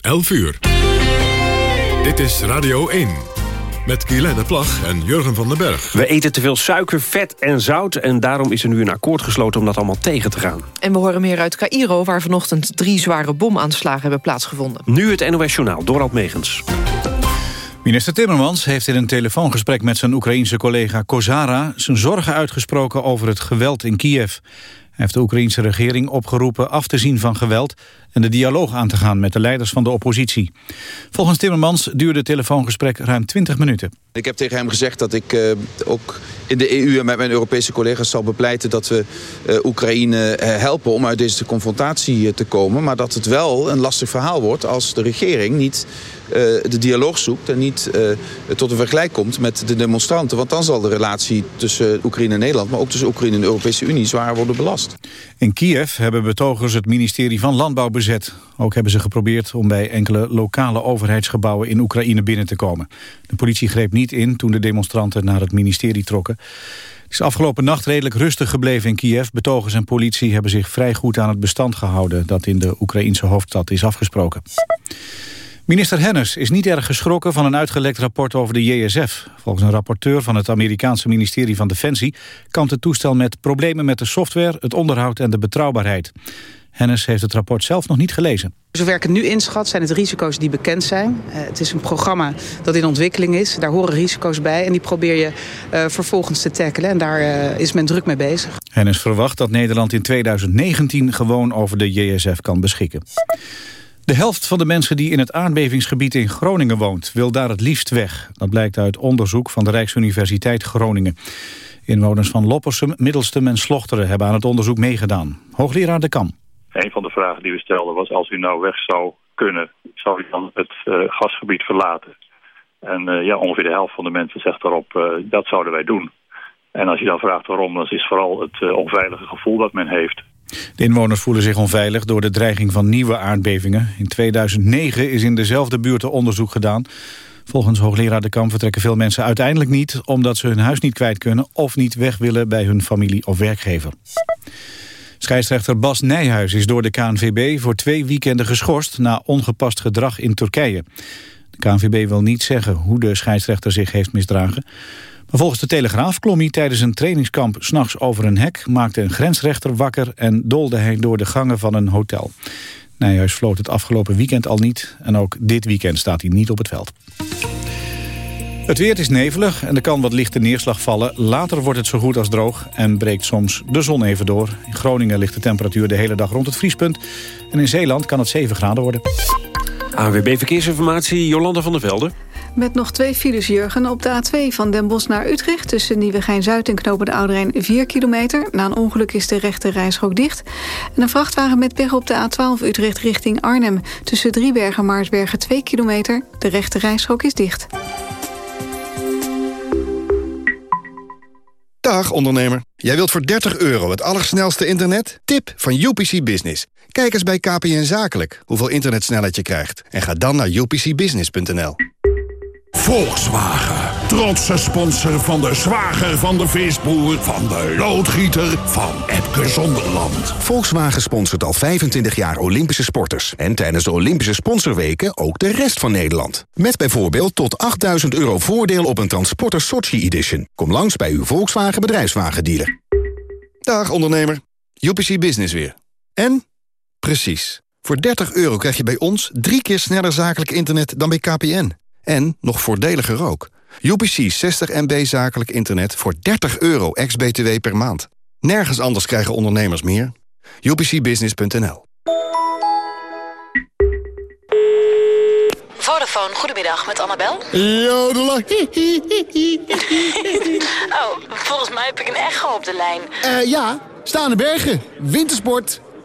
11 uur. Dit is Radio 1. Met Guylaine Plag en Jurgen van den Berg. We eten te veel suiker, vet en zout... en daarom is er nu een akkoord gesloten om dat allemaal tegen te gaan. En we horen meer uit Cairo... waar vanochtend drie zware bomaanslagen hebben plaatsgevonden. Nu het NOS Journaal, Dorald Megens. Minister Timmermans heeft in een telefoongesprek met zijn Oekraïense collega Kozara... zijn zorgen uitgesproken over het geweld in Kiev. Heeft de Oekraïense regering opgeroepen af te zien van geweld... en de dialoog aan te gaan met de leiders van de oppositie. Volgens Timmermans duurde het telefoongesprek ruim 20 minuten. Ik heb tegen hem gezegd dat ik uh, ook in de EU en met mijn Europese collega's zal bepleiten... dat we uh, Oekraïne uh, helpen om uit deze confrontatie te komen. Maar dat het wel een lastig verhaal wordt als de regering niet de dialoog zoekt... en niet tot een vergelijk komt met de demonstranten. Want dan zal de relatie tussen Oekraïne en Nederland... maar ook tussen Oekraïne en de Europese Unie zwaar worden belast. In Kiev hebben betogers het ministerie van Landbouw bezet. Ook hebben ze geprobeerd om bij enkele lokale overheidsgebouwen in Oekraïne binnen te komen. De politie greep niet in toen de demonstranten naar het ministerie trokken. Het is afgelopen nacht redelijk rustig gebleven in Kiev. Betogers en politie hebben zich vrij goed aan het bestand gehouden... dat in de Oekraïense hoofdstad is afgesproken. Minister Hennis is niet erg geschrokken van een uitgelekt rapport over de JSF. Volgens een rapporteur van het Amerikaanse ministerie van Defensie... kampt het toestel met problemen met de software, het onderhoud en de betrouwbaarheid. Hennis heeft het rapport zelf nog niet gelezen. Zover ik het nu inschat zijn het risico's die bekend zijn. Uh, het is een programma dat in ontwikkeling is. Daar horen risico's bij en die probeer je uh, vervolgens te tackelen. En daar uh, is men druk mee bezig. Hennis verwacht dat Nederland in 2019 gewoon over de JSF kan beschikken. De helft van de mensen die in het aardbevingsgebied in Groningen woont... wil daar het liefst weg. Dat blijkt uit onderzoek van de Rijksuniversiteit Groningen. Inwoners van Loppersum, Middelstum en Slochteren... hebben aan het onderzoek meegedaan. Hoogleraar De Kam. Een van de vragen die we stelden was... als u nou weg zou kunnen, zou u dan het uh, gasgebied verlaten? En uh, ja, ongeveer de helft van de mensen zegt daarop... Uh, dat zouden wij doen. En als je dan vraagt waarom, dan is het vooral het onveilige gevoel dat men heeft. De inwoners voelen zich onveilig door de dreiging van nieuwe aardbevingen. In 2009 is in dezelfde buurt onderzoek gedaan. Volgens hoogleraar De Kamp vertrekken veel mensen uiteindelijk niet... omdat ze hun huis niet kwijt kunnen of niet weg willen bij hun familie of werkgever. Scheidsrechter Bas Nijhuis is door de KNVB voor twee weekenden geschorst... na ongepast gedrag in Turkije. De KNVB wil niet zeggen hoe de scheidsrechter zich heeft misdragen. Volgens de Telegraaf klom hij tijdens een trainingskamp s'nachts over een hek... maakte een grensrechter wakker en doolde hij door de gangen van een hotel. Nijhuis floot het afgelopen weekend al niet... en ook dit weekend staat hij niet op het veld. Het weer is nevelig en er kan wat lichte neerslag vallen. Later wordt het zo goed als droog en breekt soms de zon even door. In Groningen ligt de temperatuur de hele dag rond het vriespunt. En in Zeeland kan het 7 graden worden. ANWB Verkeersinformatie, Jolanda van der Velde. Met nog twee files, Jurgen. Op de A2 van Den Bosch naar Utrecht... tussen Nieuwegein-Zuid en Knopen de Ouderijn 4 kilometer. Na een ongeluk is de rechte reisrook dicht. En een vrachtwagen met pech op de A12 Utrecht richting Arnhem. Tussen Driebergen en Maarsbergen 2 kilometer. De rechte reisrook is dicht. Dag ondernemer. Jij wilt voor 30 euro het allersnelste internet? Tip van UPC Business. Kijk eens bij KPN Zakelijk hoeveel internetsnelheid je krijgt. En ga dan naar upcbusiness.nl. Volkswagen. Trotse sponsor van de zwager van de visboer... van de loodgieter van Epke Zonderland. Volkswagen sponsort al 25 jaar Olympische sporters. En tijdens de Olympische sponsorweken ook de rest van Nederland. Met bijvoorbeeld tot 8000 euro voordeel op een Transporter Sochi Edition. Kom langs bij uw Volkswagen bedrijfswagendealer. Dag ondernemer. UPC Business weer. En? Precies. Voor 30 euro krijg je bij ons drie keer sneller zakelijk internet dan bij KPN. En nog voordeliger ook. UPC 60 MB zakelijk internet voor 30 euro ex-BTW per maand. Nergens anders krijgen ondernemers meer. UPCbusiness.nl Vodafone, goedemiddag, met Annabel. Jodela. oh, volgens mij heb ik een echo op de lijn. Uh, ja, staande bergen, wintersport...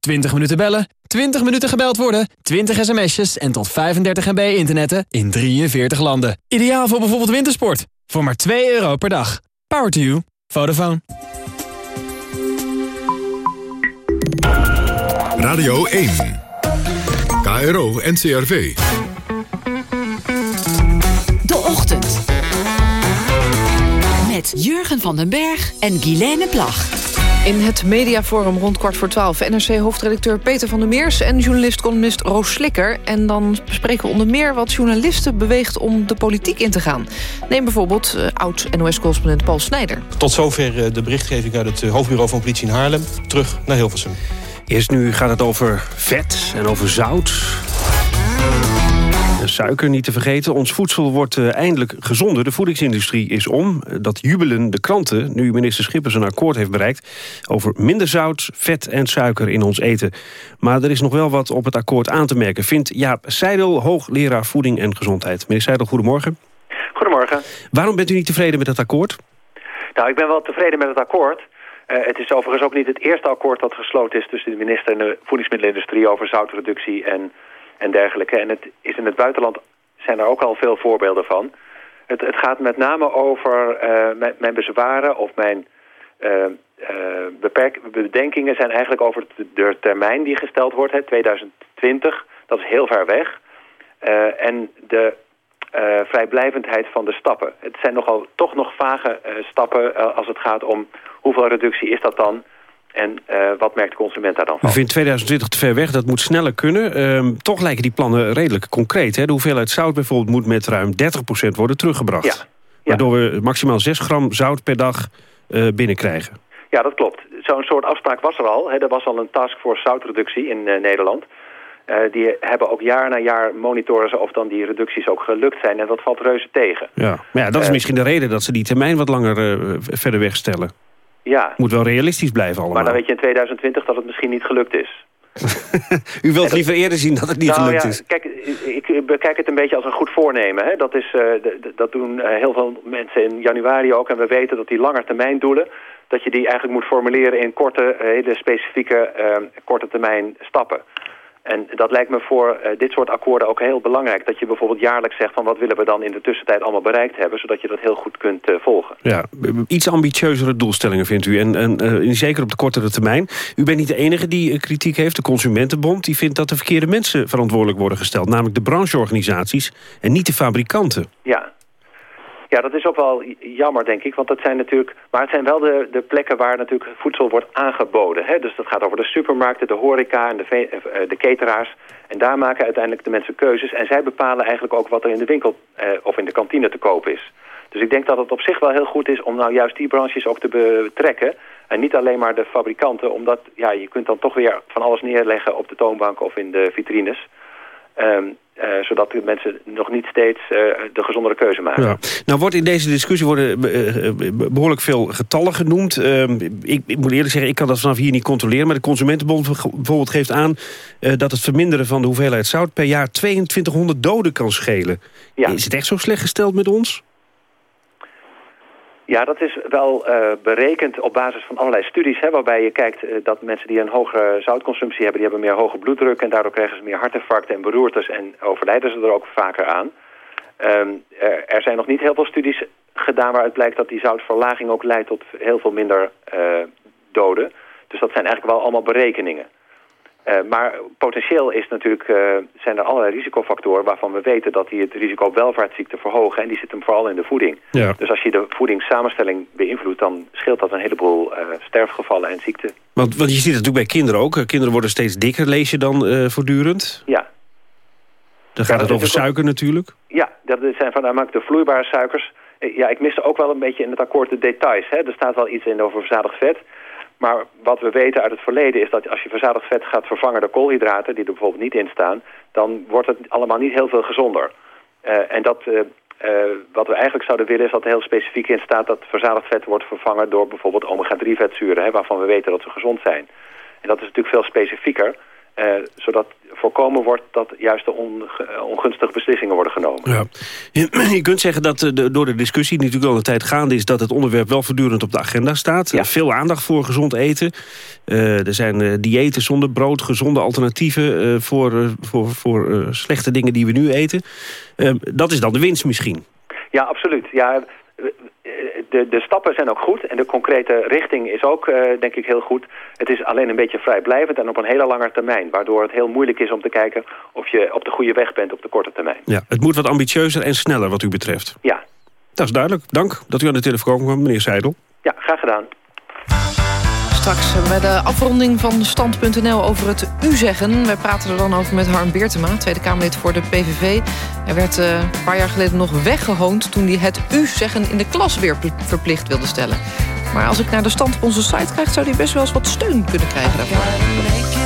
20 minuten bellen, 20 minuten gebeld worden, 20 sms'jes en tot 35 MB internetten in 43 landen. Ideaal voor bijvoorbeeld wintersport. Voor maar 2 euro per dag. Power to you. Vodafone. Radio 1. KRO NCRV. De Ochtend. Met Jurgen van den Berg en Guilaine Plag. In het mediaforum rond kwart voor twaalf... NRC-hoofdredacteur Peter van der Meers en journalist-columnist Roos Slikker. En dan bespreken we onder meer wat journalisten beweegt om de politiek in te gaan. Neem bijvoorbeeld uh, oud-NOS-correspondent Paul Snijder. Tot zover uh, de berichtgeving uit het uh, hoofdbureau van politie in Haarlem. Terug naar Hilversum. Eerst nu gaat het over vet en over zout. Suiker niet te vergeten. Ons voedsel wordt uh, eindelijk gezonder. De voedingsindustrie is om. Dat jubelen de kranten nu minister Schippers een akkoord heeft bereikt... over minder zout, vet en suiker in ons eten. Maar er is nog wel wat op het akkoord aan te merken... vindt Jaap Seidel, hoogleraar voeding en gezondheid. Meneer Seidel, goedemorgen. Goedemorgen. Waarom bent u niet tevreden met het akkoord? Nou, ik ben wel tevreden met het akkoord... Uh, het is overigens ook niet het eerste akkoord dat gesloten is... tussen de minister en de voedingsmiddelenindustrie over zoutreductie en en dergelijke. En het is in het buitenland zijn er ook al veel voorbeelden van. Het, het gaat met name over uh, mijn, bezwaren of mijn uh, bedenkingen zijn eigenlijk over de termijn die gesteld wordt, hè, 2020. Dat is heel ver weg. en de vrijblijvendheid van de stappen. Het zijn nogal toch nog vage stappen als het gaat om hoeveel reductie is dat dan... En uh, wat merkt de consument daar dan van? U vindt 2020 te ver weg, dat moet sneller kunnen. Uh, toch lijken die plannen redelijk concreet. Hè? De hoeveelheid zout bijvoorbeeld moet met ruim 30% worden teruggebracht. Ja. Waardoor we maximaal 6 gram zout per dag uh, binnenkrijgen. Ja, dat klopt. Zo'n soort afspraak was er al. Hè. Er was al een taskforce zoutreductie in Nederland. die hebben ook jaar na jaar monitoren ze of dan die reducties ook gelukt zijn. En dat valt reuze tegen. Ja, maar ja, dat is misschien de reden dat ze die termijn wat langer verder wegstellen. Ja. Moet wel realistisch blijven allemaal. Maar dan weet je in 2020 dat het misschien niet gelukt is. U wilt liever eerder zien dat het niet nou, gelukt ja, is. Kijk, ik bekijk het een beetje als een goed voornemen. Hè? Dat, is, uh, dat doen uh, heel veel mensen in januari ook. En we weten dat die langetermijndoelen... dat je die eigenlijk moet formuleren in korte, hele specifieke uh, korte termijn stappen. En dat lijkt me voor uh, dit soort akkoorden ook heel belangrijk. Dat je bijvoorbeeld jaarlijks zegt van wat willen we dan in de tussentijd allemaal bereikt hebben. Zodat je dat heel goed kunt uh, volgen. Ja, iets ambitieuzere doelstellingen vindt u. En, en uh, zeker op de kortere termijn. U bent niet de enige die kritiek heeft. De Consumentenbond die vindt dat de verkeerde mensen verantwoordelijk worden gesteld. Namelijk de brancheorganisaties en niet de fabrikanten. Ja, ja, dat is ook wel jammer, denk ik. Want dat zijn natuurlijk... Maar het zijn wel de, de plekken waar natuurlijk voedsel wordt aangeboden. Hè? Dus dat gaat over de supermarkten, de horeca en de, de cateraars. En daar maken uiteindelijk de mensen keuzes. En zij bepalen eigenlijk ook wat er in de winkel eh, of in de kantine te koop is. Dus ik denk dat het op zich wel heel goed is om nou juist die branches ook te betrekken. En niet alleen maar de fabrikanten. Omdat ja, je kunt dan toch weer van alles neerleggen op de toonbank of in de vitrines. Um, uh, zodat de mensen nog niet steeds uh, de gezondere keuze maken. Ja. Nou wordt in deze discussie worden uh, behoorlijk veel getallen genoemd. Ik, ik, moet eerlijk zeggen, ik kan dat vanaf hier niet controleren. Maar de Consumentenbond bijvoorbeeld geeft aan... dat het verminderen van de hoeveelheid zout per jaar 2200 doden kan schelen. Ja. Is het echt zo slecht gesteld met ons? Ja, dat is wel uh, berekend op basis van allerlei studies... Hè, waarbij je kijkt uh, dat mensen die een hogere zoutconsumptie hebben... die hebben meer hoge bloeddruk en daardoor krijgen ze meer hartinfarcten en beroertes... en overlijden ze er ook vaker aan. Um, er, zijn nog niet heel veel studies gedaan waaruit blijkt dat die zoutverlaging ook leidt... tot heel veel minder uh, doden. Dus dat zijn eigenlijk wel allemaal berekeningen. Uh, maar potentieel is natuurlijk, uh, zijn er allerlei risicofactoren waarvan we weten dat die het risico op welvaartsziekten verhogen. En die zitten vooral in de voeding. Ja. Dus als je de voedingssamenstelling beïnvloedt, dan scheelt dat een heleboel uh, sterfgevallen en ziekten. Want, want je ziet het natuurlijk bij kinderen ook. Kinderen worden steeds dikker, lees je dan voortdurend? Ja. Dan gaat ja, het over suiker natuurlijk? Ja, dat zijn van namelijk de vloeibare suikers. Ja, ik mis ook wel een beetje in het akkoord de details. Hè. Er staat wel iets in over verzadigd vet. Maar wat we weten uit het verleden is dat als je verzadigd vet gaat vervangen door koolhydraten... die er bijvoorbeeld niet in staan, dan wordt het allemaal niet heel veel gezonder. Uh, en dat, uh, uh, wat we eigenlijk zouden willen is dat er heel specifiek in staat... dat verzadigd vet wordt vervangen door bijvoorbeeld omega-3 vetzuren... Hè, waarvan we weten dat ze gezond zijn. En dat is natuurlijk veel specifieker. Zodat voorkomen wordt dat juist de ongunstige beslissingen worden genomen. Ja. Je, kunt zeggen dat de, door de discussie, die natuurlijk al een tijd gaande is... dat het onderwerp wel voortdurend op de agenda staat. Ja. Veel aandacht voor gezond eten. er zijn diëten zonder brood, gezonde alternatieven... voor, voor, voor slechte dingen die we nu eten. dat is dan de winst misschien. Ja, absoluut. Ja, de, de stappen zijn ook goed en de concrete richting is ook, uh, denk ik, heel goed. Het is alleen een beetje vrijblijvend en op een hele lange termijn. Waardoor het heel moeilijk is om te kijken of je op de goede weg bent op de korte termijn. Ja, het moet wat ambitieuzer en sneller wat u betreft. Ja. Dat is duidelijk. Dank dat u aan de telefoon kwam, meneer Seidel. Ja, graag gedaan. Straks bij de afronding van Stand.nl over het U-zeggen. Wij praten er dan over met Harm Beertema, Tweede Kamerlid voor de PVV. Hij werd uh, een paar jaar geleden nog weggehoond... toen hij het U-zeggen in de klas weer verplicht wilde stellen. Maar als ik naar de stand op onze site krijg... zou hij best wel eens wat steun kunnen krijgen daarvoor.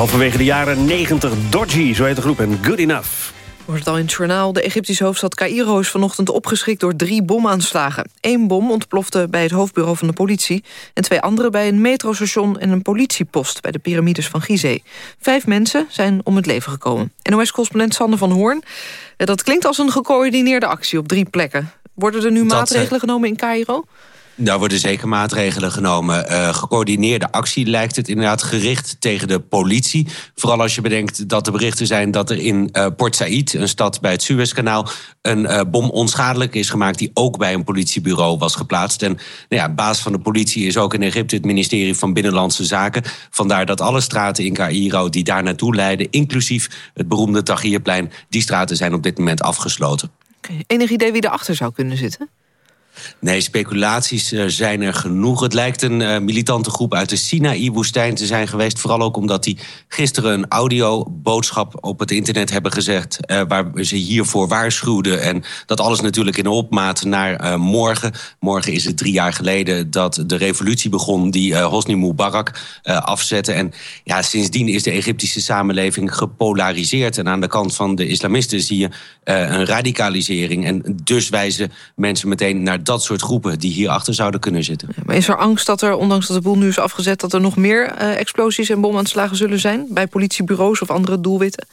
Uit halverwege de jaren 90 Dodgy, zo heet de groep, en Good Enough. Wordt het al in het journaal. De Egyptische hoofdstad Cairo is vanochtend opgeschrikt door drie bomaanslagen. Eén bom ontplofte bij het hoofdbureau van de politie... en twee andere bij een metrostation en een politiepost... bij de piramides van Gizeh. Vijf mensen zijn om het leven gekomen. NOS-correspondent Sander van Hoorn. Dat klinkt als een gecoördineerde actie op drie plekken. Worden er nu maatregelen genomen in Cairo? Daar worden zeker maatregelen genomen. Uh, gecoördineerde actie lijkt het inderdaad gericht tegen de politie. Vooral als je bedenkt dat er berichten zijn dat er in uh, Port Said, een stad bij het Suezkanaal, een uh, bom onschadelijk is gemaakt die ook bij een politiebureau was geplaatst. En nou ja, baas van de politie is ook in Egypte het ministerie van Binnenlandse Zaken. Vandaar dat alle straten in Cairo die daar naartoe leiden, inclusief het beroemde Tahrirplein, die straten zijn op dit moment afgesloten. Enig idee wie erachter zou kunnen zitten? Nee, speculaties uh, zijn er genoeg. Het lijkt een uh, militante groep uit de Sinaï-woestijn te zijn geweest. Vooral ook omdat die gisteren een audioboodschap op het internet hebben gezegd... Uh, waar ze hiervoor waarschuwden. En dat alles natuurlijk in opmaat naar morgen. Morgen is het drie jaar geleden dat de revolutie begon... die Hosni Mubarak afzette. En ja, sindsdien is de Egyptische samenleving gepolariseerd. En aan de kant van de islamisten zie je een radicalisering. En dus wijzen mensen meteen naar dat soort groepen die hierachter zouden kunnen zitten. Maar is er angst dat er, ondanks dat de boel nu is afgezet... dat er nog meer uh, explosies en bomaanslagen zullen zijn... bij politiebureaus of andere doelwitten?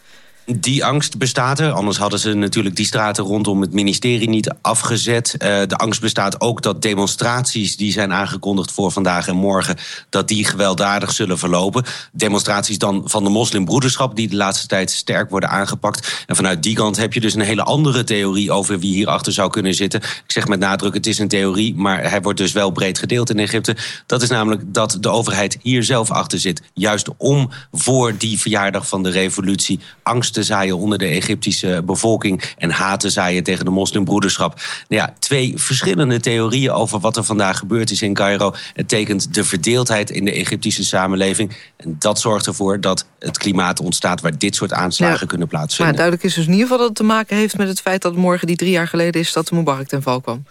Die angst bestaat er. Anders hadden ze natuurlijk die straten rondom het ministerie niet afgezet. Uh, de angst bestaat ook dat demonstraties die zijn aangekondigd voor vandaag en morgen... dat die gewelddadig zullen verlopen. Demonstraties dan van de moslimbroederschap... die de laatste tijd sterk worden aangepakt. En vanuit die kant heb je dus een hele andere theorie... over wie hierachter zou kunnen zitten. Ik zeg met nadruk, het is een theorie... maar hij wordt dus wel breed gedeeld in Egypte. Dat is namelijk dat de overheid hier zelf achter zit. Juist om voor die verjaardag van de revolutie... angst te zaaien onder de Egyptische bevolking... en haat te zaaien tegen de moslimbroederschap. Nou ja, twee verschillende theorieën over wat er vandaag gebeurd is in Cairo. Het tekent de verdeeldheid in de Egyptische samenleving. En dat zorgt ervoor dat het klimaat ontstaat... waar dit soort aanslagen Ja. kunnen plaatsvinden. Maar duidelijk is dus in ieder geval dat het te maken heeft met het feit... dat morgen die drie jaar geleden is dat de Mubarak ten val kwam.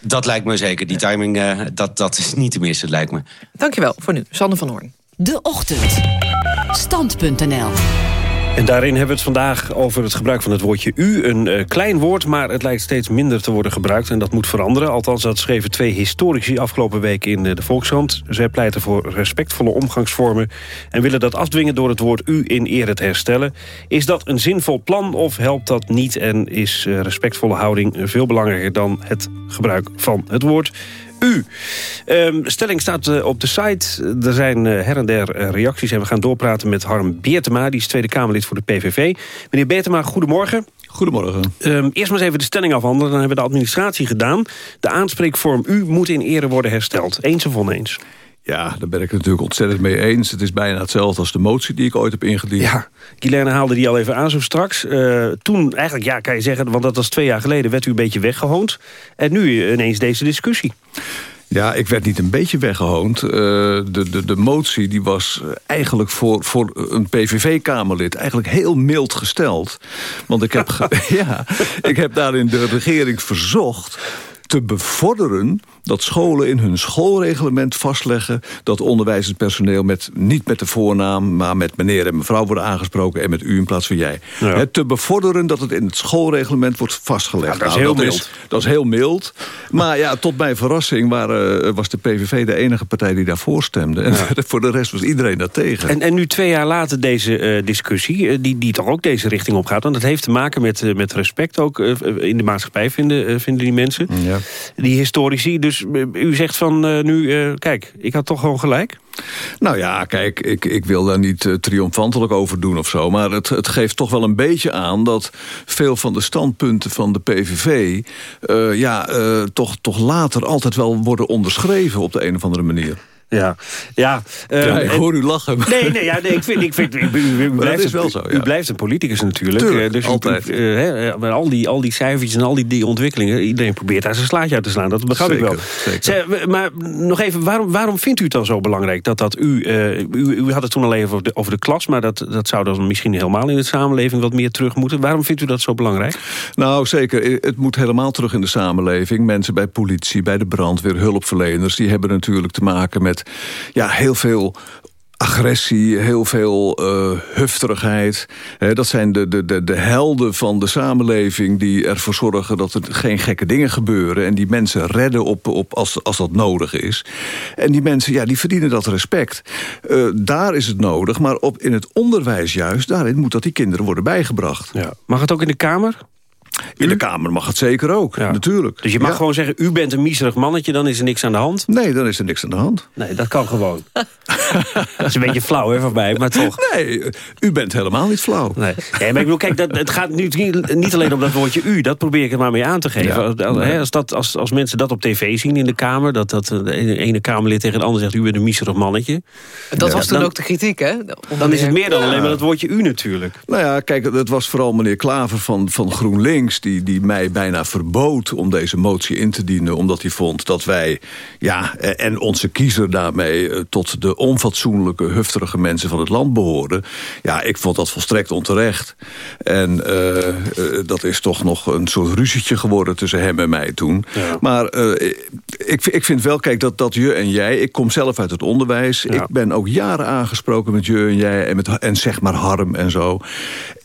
Dat lijkt me zeker. Die timing, eh, dat, dat is niet te missen, lijkt me. Dankjewel voor nu, Sander van Hoorn. De Ochtend. Stand.nl En daarin hebben we het vandaag over het gebruik van het woordje u. Een eh, klein woord, maar het lijkt steeds minder te worden gebruikt. En dat moet veranderen. Althans, dat schreven twee historici afgelopen week in eh, de Volkskrant. Zij pleiten voor respectvolle omgangsvormen... en willen dat afdwingen door het woord u in ere te herstellen. Is dat een zinvol plan of helpt dat niet? En is eh, respectvolle houding veel belangrijker dan het gebruik van het woord u. Ehm, stelling staat eh, op de site. Er zijn eh, her en der eh, reacties en we gaan doorpraten met Harm Beertema. Die is Tweede Kamerlid voor de PVV. Meneer Beertema, goedemorgen. Goedemorgen. Ehm, eerst maar eens even de stelling afhandelen. Dan hebben we de administratie gedaan. De aanspreekvorm u moet in ere worden hersteld. Eens of oneens? Ja, daar ben ik het natuurlijk ontzettend mee eens. Het is bijna hetzelfde als de motie die ik ooit heb ingediend. Ja, Guilaine haalde die al even aan zo straks. Eh, toen, eigenlijk, ja, kan je zeggen, want dat was twee jaar geleden... werd u een beetje weggehoond. En nu ineens deze discussie. Ja, ik werd niet een beetje weggehoond. Uh, de, de, de motie die was eigenlijk voor, voor een PVV-kamerlid eigenlijk heel mild gesteld. Want ik heb, ja, ik heb daarin de regering verzocht te bevorderen dat scholen in hun schoolreglement vastleggen... dat onderwijspersoneel met, niet met de voornaam... maar met meneer en mevrouw worden aangesproken... en met u in plaats van jij. Ja. Te bevorderen dat het in het schoolreglement wordt vastgelegd. Ja, dat is Nou, heel dat mild. Is, dat is heel mild. Maar ja, tot mijn verrassing waren, was de PVV de enige partij die daarvoor stemde. En voor de rest was iedereen daar tegen. En, en nu twee jaar later deze eh, discussie, eh, die, die toch ook deze richting op gaat. Want dat heeft te maken met, eh, met respect ook eh, in de maatschappij, vinden, eh, vinden die mensen. Ja. Die historici. Dus eh, u zegt van eh, nu, eh, kijk, ik had toch gewoon gelijk. Nou ja, kijk, ik, ik wil daar niet triomfantelijk over doen of zo... maar het, het geeft toch wel een beetje aan dat veel van de standpunten van de PVV... ja, toch, toch later altijd wel worden onderschreven op de een of andere manier. Ja, ja, eh, Ja, ik hoor u lachen. maar- Nee, nee, ja, nee ik vind, ik vind u, u- u Maar blijft dat is een- wel zo, U blijft een politicus natuurlijk. Tuurlijk, eh, dus altijd. u- hè, eh, maar al die, al die cijfertjes en al die, die ontwikkelingen, iedereen probeert daar zijn slaatje uit te slaan. Dat begrijp ik wel. Zeker, maar nog even, waarom, waarom vindt u het dan zo belangrijk dat dat u, u, u had het toen al even over de, over de klas, maar dat, dat zou dan misschien helemaal in de samenleving wat meer terug moeten. Waarom vindt u dat zo belangrijk? Nou, zeker. Het moet helemaal terug in de samenleving. Mensen bij politie, bij de brandweer, hulpverleners... die hebben natuurlijk te maken met ja, heel veel agressie, heel veel eh hufterigheid. Dat zijn de, de, de, de helden van de samenleving... die ervoor zorgen dat er geen gekke dingen gebeuren... en die mensen redden op, op als, als dat nodig is. En die mensen, ja, die verdienen dat respect. Eh, daar is het nodig, maar op, in het onderwijs juist... daarin moet dat die kinderen worden bijgebracht. Ja. Mag het ook in de Kamer? In de Kamer mag het zeker ook, natuurlijk. Dus je mag Ja. gewoon zeggen, u bent een miserig mannetje, dan is er niks aan de hand? Nee, dan is er niks aan de hand. Nee, dat kan gewoon. dat is een beetje flauw hè, van mij, maar toch. Nee, u bent helemaal niet flauw. Nee, nee maar ik bedoel, kijk, dat, het gaat nu niet, alleen om dat woordje u. Dat probeer ik er maar mee aan te geven. Ja. Als, hè, als, dat, als, als mensen dat op tv zien in de Kamer... dat, dat de ene- Kamerlid tegen de ander zegt... u bent een miserig mannetje. Dat Ja, was toen dan- ook de kritiek, hè? Dan is het meer dan Ja. alleen maar dat woordje u natuurlijk. Nou ja, kijk, het was vooral meneer Klaver van, van GroenLinks... Die, die mij bijna verbood om deze motie in te dienen... omdat hij vond dat wij, ja, eh, en onze kiezer daarmee... eh, tot de onfatsoenlijke, hufterige mensen van het land behoorden. Ja, ik vond dat volstrekt onterecht. En eh, dat is toch nog een soort ruzietje geworden tussen hem en mij toen. Maar ik, ik vind wel, kijk, dat, dat je en jij... Ik kom zelf uit het onderwijs. Ik ben ook jaren aangesproken met je en jij... en, met, en zeg maar Harm en zo.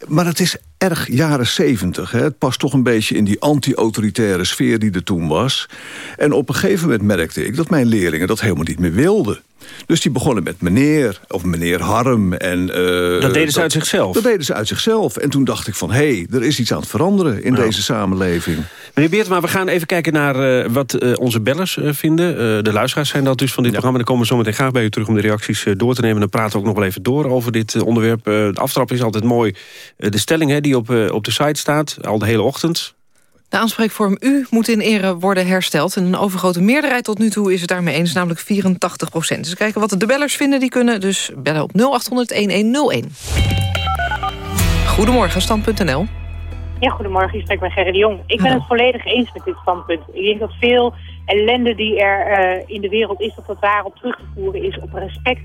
Maar het is erg jaren zeventig. Het past toch een beetje in die anti-autoritaire sfeer die er toen was. En op een gegeven moment merkte ik dat mijn leerlingen dat helemaal niet meer wilden. Dus die begonnen met meneer of meneer Harm. En, eh, Dat deden ze uit zichzelf? Dat deden ze uit zichzelf. En toen dacht ik van, hé, hey, er is iets aan het veranderen in deze samenleving. Meneer Beertma, we gaan even kijken naar eh, wat eh, onze bellers vinden. De luisteraars zijn dat dus van dit programma. Dan komen we zo meteen graag bij u terug om de reacties door te nemen. Dan praten we ook nog wel even door over dit onderwerp. De aftrap is altijd mooi. De stelling hè, die op, op de site staat, al de hele ochtend. De aanspreekvorm u moet in ere worden hersteld. En een overgrote meerderheid tot nu toe is het daarmee eens, namelijk 84 procent. Dus kijken wat de bellers vinden, die kunnen dus bellen op 0800-1101. Goedemorgen, stand.nl. Ja, goedemorgen. Ik spreek met Gerrit de Jong. Ik ben het volledig eens met dit standpunt. Ik denk dat veel ellende die er eh, in de wereld is, dat dat daarop terug te voeren is op respect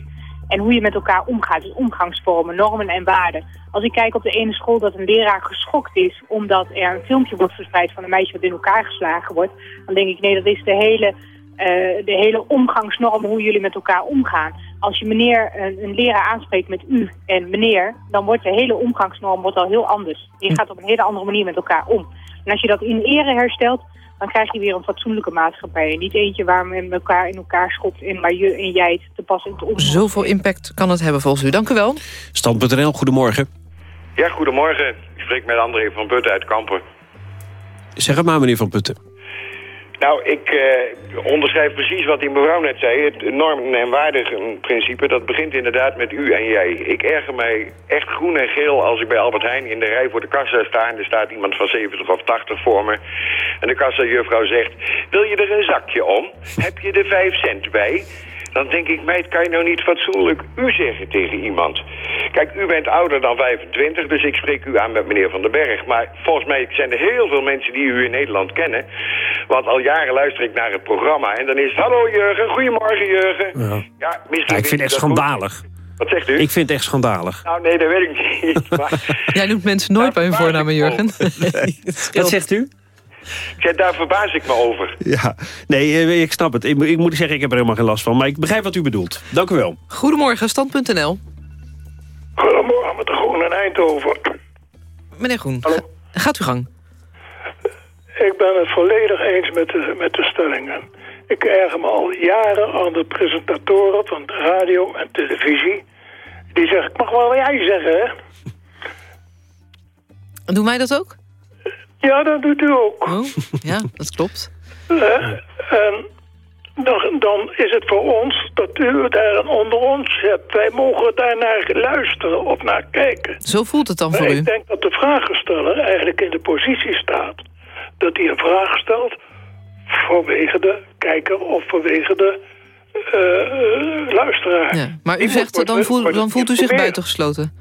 en hoe je met elkaar omgaat. Dus omgangsvormen, normen en waarden. Als ik kijk op de ene school dat een leraar geschokt is omdat er een filmpje wordt verspreid van een meisje dat in elkaar geslagen wordt, dan denk ik nee, dat is de hele, eh, de hele omgangsnorm hoe jullie met elkaar omgaan. Als je meneer een, een leraar aanspreekt met u en meneer, dan wordt de hele omgangsnorm wordt al heel anders. Je gaat op een hele andere manier met elkaar om. En als je dat in ere herstelt, dan krijg je weer een fatsoenlijke maatschappij. En niet eentje waar men elkaar in elkaar schopt en waar je en jij het te pas en te omgaan. Zoveel impact kan het hebben volgens u. Dank u wel. Stand.nl, goedemorgen. Ja, goedemorgen. Ik spreek met André van Putten uit Kampen. Zeg het maar, meneer Van Putten. Nou, ik eh, onderschrijf precies wat die mevrouw net zei. Het normen- en waardenprincipe, dat begint inderdaad met u en jij. Ik erger mij echt groen en geel als ik bij Albert Heijn in de rij voor de kassa sta... en er staat iemand van 70 of 80 voor me. En de kassajuffrouw zegt, wil je er een zakje om? Heb je er 5 cent bij? Dan denk ik, meid, kan je nou niet fatsoenlijk u zeggen tegen iemand? Kijk, u bent ouder dan 25, dus ik spreek u aan met meneer Van den Berg. Maar volgens mij zijn er heel veel mensen die u in Nederland kennen. Want al jaren luister ik naar het programma en dan is het... Hallo Jurgen, goedemorgen Jurgen. Ja. Ja, misschien Ja, ik vind het echt schandalig. goed. Wat zegt u? Ik vind het echt schandalig. Nou, nee, dat weet ik niet. Maar, Jij noemt mensen nooit bij hun voornamen, Jurgen. Wat zegt u? Ik zeg, daar verbaas ik me over. Ja, nee, eh, ik snap het. Ik, moet- ik moet zeggen, ik heb er helemaal geen last van. Maar ik begrijp wat u bedoelt. Dank u wel. Goedemorgen, stand.nl. Goedemorgen, met de Groen in Eindhoven. Meneer Groen, ga- gaat uw gang. Ik ben het volledig eens met de, met de stellingen. Ik erger me al jaren aan de presentatoren van de radio en televisie. Die zeggen, ik mag wel jij zeggen, hè? Doen wij dat ook? Ja, dat doet u ook. Oh, ja, dat klopt. En dan, dan is het voor ons dat u daar onder ons hebt. Wij mogen daar naar luisteren of naar kijken. Zo voelt het dan Maar voor ik u. denk dat de vragensteller eigenlijk in de positie staat... dat hij een vraag stelt vanwege de kijker of vanwege de eh, luisteraar. Ja, maar u Die zegt, dan, worden- voel, worden dan voelt u zich buitengesloten.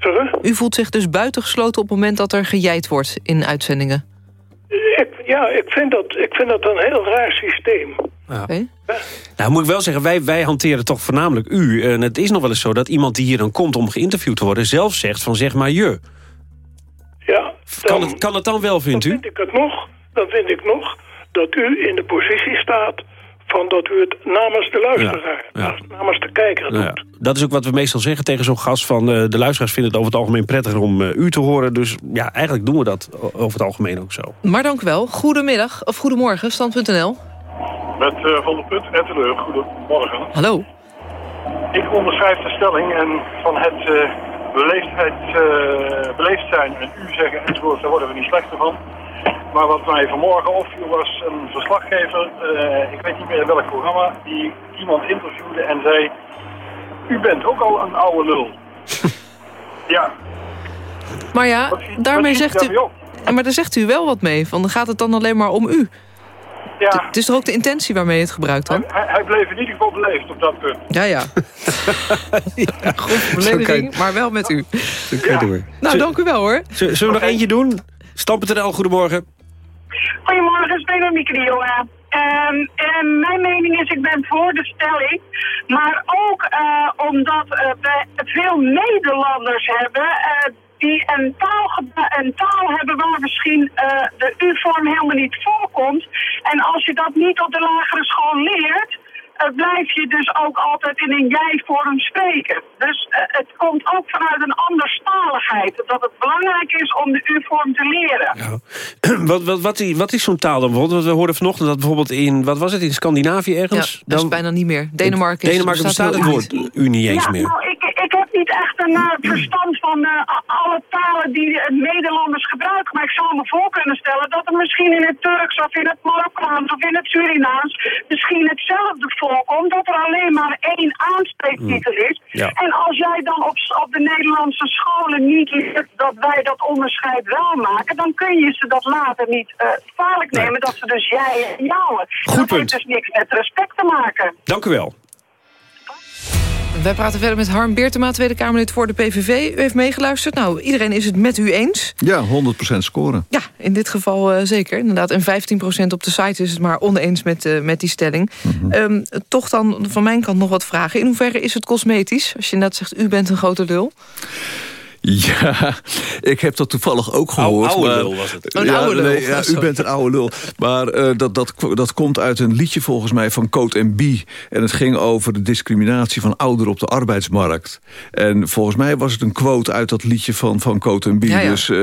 Sorry? U voelt zich dus buitengesloten op het moment dat er gejijd wordt in uitzendingen. Ik, ja, ik vind, dat, ik vind dat een heel raar systeem. Ja. Nou, moet ik wel zeggen, wij, wij hanteren toch voornamelijk u. En het is nog wel eens zo dat iemand die hier dan komt om geïnterviewd te worden... zelf zegt van zeg maar je. Ja, Kan het, kan het dan wel, vindt u? vind ik het nog, dan vind ik nog dat u in de positie staat van dat u het namens de luisteraar, namens de kijker doet. Nou ja, dat is ook wat we meestal zeggen tegen zo'n gast. Van, eh, de luisteraars vinden het over het algemeen prettiger om eh, u te horen. Dus ja, eigenlijk doen we dat over het algemeen ook zo. Maar dank u wel. Goedemiddag, of goedemorgen, stand.nl. Met eh, Van der Put, Etteleur, goedemorgen. Hallo. Ik onderschrijf de stelling en van het eh, beleefdheid, eh, beleefd zijn en u zeggen enzovoort, daar worden we niet slechter van. Maar wat mij vanmorgen opviel was een verslaggever, eh, ik weet niet meer in welk programma, die iemand interviewde en zei, u bent ook al een oude lul. ja. Maar ja, daarmee zegt u... Ja, Maar daar zegt u wel wat mee. Van, dan gaat het dan alleen maar om u. Ja. Het is toch ook de intentie waarmee je het gebruikt dan? Hij, hij bleef in ieder geval beleefd op dat punt. Ja, ja. Goed belediging, maar wel met u. Nou, dank u wel hoor. Zullen we nog eentje doen? Stam.nl, goedemorgen. Goedemorgen, Steno Micrioa. Ehm en mijn mening is, ik ben voor de stelling. Maar ook eh, omdat eh, we veel Nederlanders hebben eh, die een een taal hebben waar misschien de U-vorm helemaal niet voorkomt. En als je dat niet op de lagere school leert, blijf je dus ook altijd in een jij-vorm spreken. Dus eh, het komt ook vanuit een anderstaligheid. Dat het belangrijk is om de U-vorm te leren. wat, wat, wat, i- wat is zo'n taal dan bijvoorbeeld? Want we hoorden vanochtend dat bijvoorbeeld in, wat was het, in Scandinavië Ja, ergens? dat is bijna niet meer. Denemarken, is, Denemarken bestaat het woord u niet eens ja, meer. Nou, ik, ik heb niet echt een eh, verstand van eh, alle talen die de Nederlanders gebruiken. Maar ik zou me voor kunnen stellen dat er misschien in het Turks of in het Marokkaans of in het Surinaams misschien hetzelfde voorkomt. Dat er alleen maar één aanspreektitel is. Ja. En als jij dan op, op de Nederlandse scholen niet leert dat wij dat onderscheid wel maken, dan kun je ze dat later niet kwalijk nemen dat ze dus jij en jouwen. Goed dat punt. heeft dus niks met respect te maken. Dank u wel. Wij praten verder met Harm Beertema, Tweede Kamerlid voor de PVV. U heeft meegeluisterd. Nou, iedereen is het met u eens. Ja, 100% scoren. Ja, in dit geval eh, zeker. Inderdaad, en 15% op de site is het maar oneens met, eh, met die stelling. Ehm, toch dan van mijn kant nog wat vragen. In hoeverre is het cosmetisch? Als je net zegt, u bent een grote lul. Ja, ik heb dat toevallig ook gehoord. oude maar- lul was het. Een ja, oude lul, nee, ja, u bent een oude lul. Maar eh, dat, dat, dat komt uit een liedje volgens mij van Coat en B. En het ging over de discriminatie van ouderen op de arbeidsmarkt. En volgens mij was het een quote uit dat liedje van, van Coat en B. Ja, ja. Dus eh,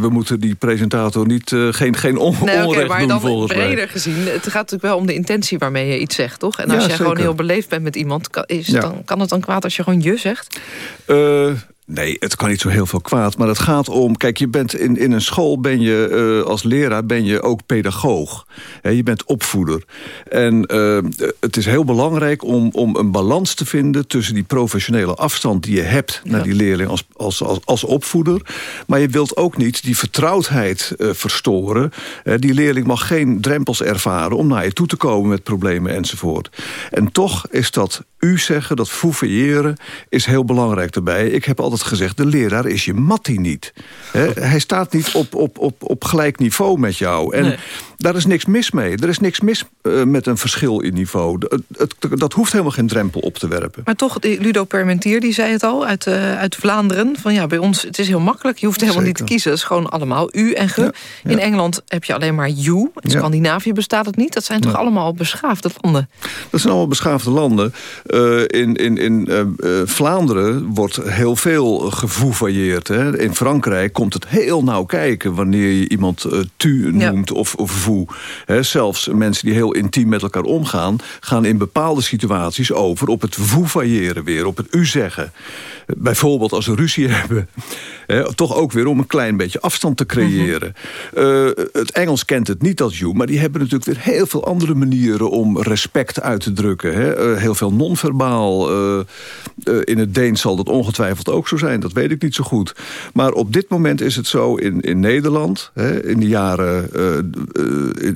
we moeten die presentator niet, eh, geen, geen on Nee, onrecht maar doen dan volgens mij. breder gezien. Het gaat natuurlijk wel om de intentie waarmee je iets zegt, toch? En als Ja, jij gewoon heel beleefd bent met iemand... Kan, is dan, kan het dan kwaad als je gewoon je zegt? Nee, het kan niet zo heel veel kwaad. Maar het gaat om... Kijk, je bent in, in een school ben je eh, als leraar ben je ook pedagoog. Je bent opvoeder. En eh, het is heel belangrijk om, om een balans te vinden... tussen die professionele afstand die je hebt... naar die leerling als, als, als, als opvoeder. Maar je wilt ook niet die vertrouwdheid eh, verstoren. Die leerling mag geen drempels ervaren... om naar je toe te komen met problemen enzovoort. En toch is dat u zeggen, dat fouveilleren... is heel belangrijk daarbij. Ik heb altijd gezegd, de leraar is je mattie niet. Hij staat niet op, op, op, op gelijk niveau met jou. En Nee. daar is niks mis mee. Er is niks mis eh, met een verschil in niveau. Het, het- dat hoeft helemaal geen drempel op te werpen. Maar toch, Ludo Permentier, die zei het al, uit, eh, uit Vlaanderen. Van ja, bij ons, het is heel makkelijk. Je hoeft helemaal niet te kiezen. Het is gewoon allemaal u en ge. In Engeland heb je alleen maar you. In. Scandinavië bestaat het niet. Dat zijn toch allemaal beschaafde landen? Dat zijn allemaal beschaafde landen. Eh, in in, in eh, eh, Vlaanderen wordt heel veel gevouvailleerd. Hè. In Frankrijk komt het heel nauw kijken... wanneer je iemand tu Ja. noemt of, of vous. Hè, zelfs mensen die heel intiem met elkaar omgaan... gaan in bepaalde situaties over op het vouvailleren weer. Op het u zeggen. Bijvoorbeeld als ze ruzie hebben. Toch ook weer om een klein beetje afstand te creëren. Eh, het Engels kent het niet als you... maar die hebben natuurlijk weer heel veel andere manieren... om respect uit te drukken. Hè. Eh, heel veel non-verbaal. Eh, in het Deens zal dat ongetwijfeld ook zo zijn. Dat weet ik niet zo goed. Maar op dit moment is het zo in, in Nederland... Hè, in de jaren...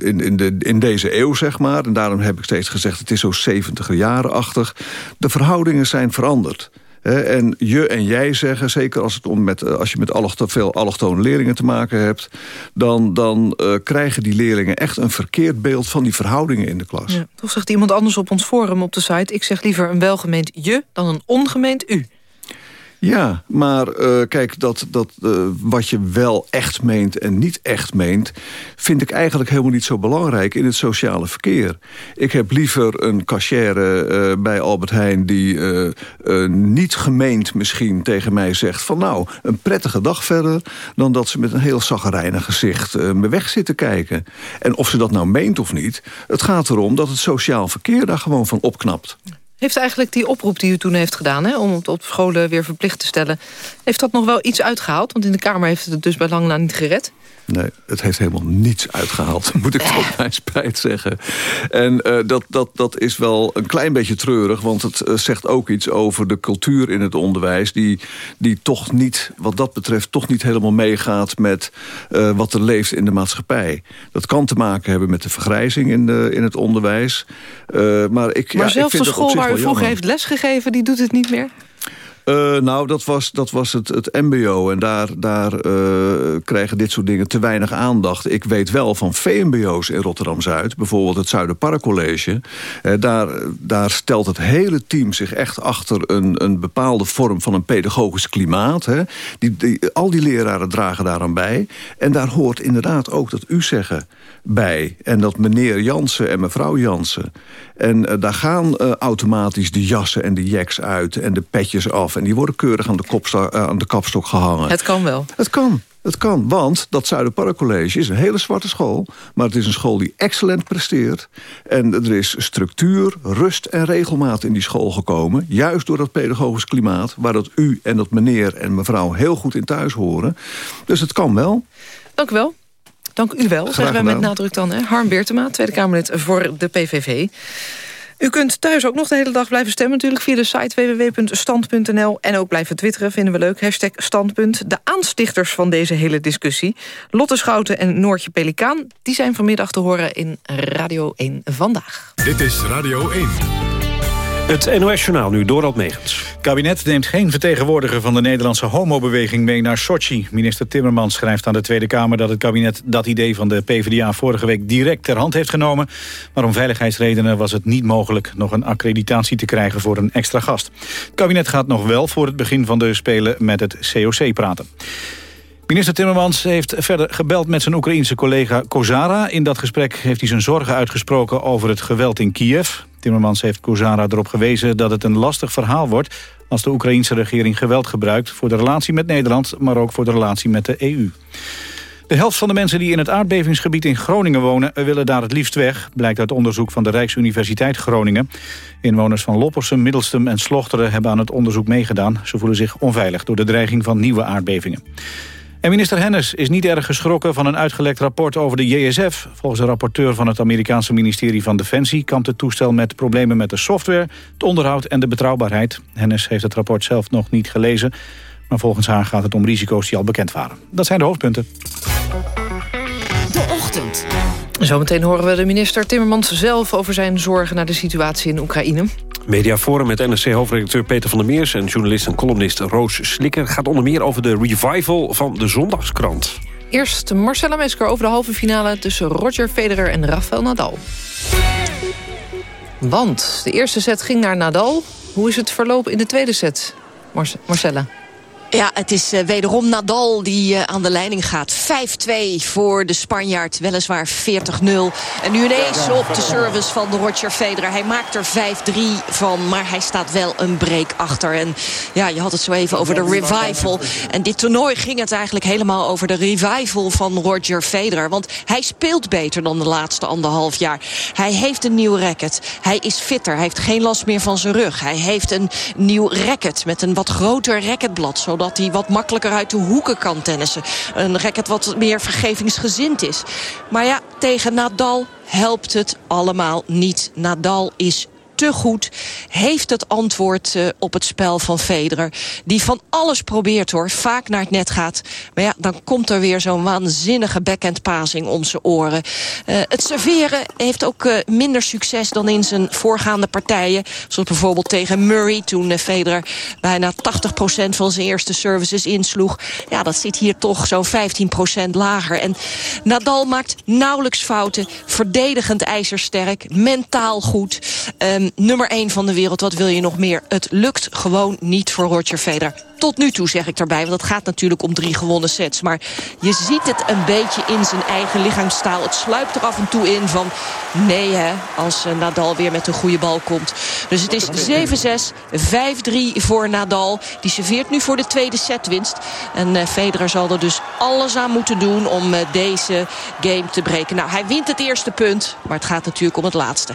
in, in, de, in deze eeuw, zeg maar... en daarom heb ik steeds gezegd... het is zo 70er jaren-achtig... de verhoudingen zijn veranderd. En je en jij zeggen, zeker als, het om met, eh, als je met veel allochtone leerlingen te maken hebt... dan, dan eh, krijgen die leerlingen echt een verkeerd beeld van die verhoudingen in de klas. Ja. Toch zegt iemand anders op ons forum op de site... ik zeg liever een welgemeend je dan een ongemeend u. Ja, maar eh, kijk, dat, dat, eh, wat je wel echt meent en niet echt meent... vind ik eigenlijk helemaal niet zo belangrijk in het sociale verkeer. Ik heb liever een cachère eh, bij Albert Heijn... die niet gemeend misschien tegen mij zegt van... nou, een prettige dag verder... dan dat ze met een heel zaggerijnig gezicht me weg zit te kijken. En of ze dat nou meent of niet... het gaat erom dat het sociaal verkeer daar gewoon van opknapt. Heeft eigenlijk die oproep die u toen heeft gedaan... Hè, om het op scholen weer verplicht te stellen... heeft dat nog wel iets uitgehaald? Want in de Kamer heeft het het dus bij lang na niet gered. Nee, het heeft helemaal niets uitgehaald, moet ik tot mijn spijt zeggen. En uh, dat, dat, dat is wel een klein beetje treurig... want het uh, zegt ook iets over de cultuur in het onderwijs... die, die toch niet, wat dat betreft, toch niet helemaal meegaat... met uh, wat er leeft in de maatschappij. Dat kan te maken hebben met de vergrijzing in, de, in het onderwijs. maar ik, maar ja, zelfs ik vind de school waar u vroeger heeft lesgegeven... die doet het niet meer? Uh, nou, dat was, dat was het, het mbo. En daar, daar uh, krijgen dit soort dingen te weinig aandacht. Ik weet wel van VMBO's in Rotterdam-Zuid. Bijvoorbeeld het Zuiderparkcollege. Uh, daar, daar stelt het hele team zich echt achter een, een bepaalde vorm van een pedagogisch klimaat. Hè. Die, die, al die leraren dragen daaraan bij. En daar hoort inderdaad ook dat u zeggen bij. En dat meneer Jansen en mevrouw Jansen. En daar gaan automatisch de jassen en de jacks uit en de petjes af. En die worden keurig aan de, aan de kapstok gehangen. Het kan wel. Het kan. Het kan, want dat Zuiderparkcollege is een hele zwarte school... maar het is een school die excellent presteert. En er is structuur, rust en regelmaat in die school gekomen... juist door dat pedagogisch klimaat... waar dat u en dat meneer en mevrouw heel goed in thuis horen. Dus het kan wel. Dank u wel. Dank u wel, zeggen wij met nadruk dan. Hè? Harm Beertema, Tweede Kamerlid voor de PVV. U kunt thuis ook nog de hele dag blijven stemmen natuurlijk... via de site www.stand.nl. En ook blijven twitteren, vinden we leuk. Hashtag standpunt. De aanstichters van deze hele discussie... Lotte Schouten en Noortje Pelikaan... die zijn vanmiddag te horen in Radio 1 Vandaag. Dit is Radio 1. Het NOS-journaal nu, Dorald Megens. Het kabinet neemt geen vertegenwoordiger van de Nederlandse homobeweging mee naar Sochi. Minister Timmermans schrijft aan de Tweede Kamer dat het kabinet dat idee van de PvdA vorige week direct ter hand heeft genomen. Maar om veiligheidsredenen was het niet mogelijk nog een accreditatie te krijgen voor een extra gast. Het kabinet gaat nog wel voor het begin van de Spelen met het COC praten. Minister Timmermans heeft verder gebeld met zijn Oekraïense collega Kozara. In dat gesprek heeft hij zijn zorgen uitgesproken over het geweld in Kiev. Timmermans heeft Kozara erop gewezen dat het een lastig verhaal wordt... als de Oekraïense regering geweld gebruikt voor de relatie met Nederland... maar ook voor de relatie met de EU. De helft van de mensen die in het aardbevingsgebied in Groningen wonen... willen daar het liefst weg, blijkt uit onderzoek van de Rijksuniversiteit Groningen. Inwoners van Loppersum, Middelstum en Slochteren hebben aan het onderzoek meegedaan. Ze voelen zich onveilig door de dreiging van nieuwe aardbevingen. En minister Hennis is niet erg geschrokken van een uitgelekt rapport over de JSF. Volgens de rapporteur van het Amerikaanse ministerie van Defensie... kampt het toestel met problemen met de software, het onderhoud en de betrouwbaarheid. Hennis heeft het rapport zelf nog niet gelezen. Maar volgens haar gaat het om risico's die al bekend waren. Dat zijn de hoofdpunten. De ochtend. Zometeen horen we de minister Timmermans zelf over zijn zorgen naar de situatie in Oekraïne. Mediaforum met NRC-hoofdredacteur Peter van der Meers... en journalist en columnist Roos Slikker... gaat onder meer over de revival van de Zondagskrant. Eerst Marcella Mesker over de halve finale tussen Roger Federer en Rafael Nadal. Want de eerste set ging naar Nadal. Hoe is het verloop in de tweede set, Marcella? Ja, het is uh, wederom Nadal die uh, aan de leiding gaat. 5-2 voor de Spanjaard, weliswaar 40-0. En nu ineens op de service van Roger Federer. Hij maakt er 5-3 van, maar hij staat wel een break achter. En ja, je had het zo even over de revival. En dit toernooi ging het eigenlijk helemaal over de revival van Roger Federer. Want hij speelt beter dan de laatste anderhalf jaar. Hij heeft een nieuw racket. Hij is fitter. Hij heeft geen last meer van zijn rug. Hij heeft een nieuw racket met een wat groter racketblad... zodat hij wat makkelijker uit de hoeken kan tennissen. Een racket wat meer vergevingsgezind is. Maar ja, tegen Nadal helpt het allemaal niet. Nadal is te goed. Heeft het antwoord uh, op het spel van Federer. Die van alles probeert hoor. Vaak naar het net gaat. Maar ja, dan komt er weer zo'n waanzinnige backhand om zijn oren. Uh, het serveren heeft ook uh, minder succes dan in zijn voorgaande partijen. Zoals bijvoorbeeld tegen Murray. Toen Federer bijna 80% van zijn eerste services insloeg. Ja, dat zit hier toch zo'n 15% lager. En Nadal maakt nauwelijks fouten. Verdedigend ijzersterk. Mentaal goed. Um, nummer 1 van de wereld, wat wil je nog meer? Het lukt gewoon niet voor Roger Federer. Tot nu toe zeg ik erbij, want het gaat natuurlijk om drie gewonnen sets. Maar je ziet het een beetje in zijn eigen lichaamstaal. Het sluipt er af en toe in van nee hè, als Nadal weer met een goede bal komt. Dus het is 7-6, 5-3 voor Nadal. Die serveert nu voor de tweede setwinst. En uh, Federer zal er dus alles aan moeten doen om uh, deze game te breken. Nou, hij wint het eerste punt, maar het gaat natuurlijk om het laatste.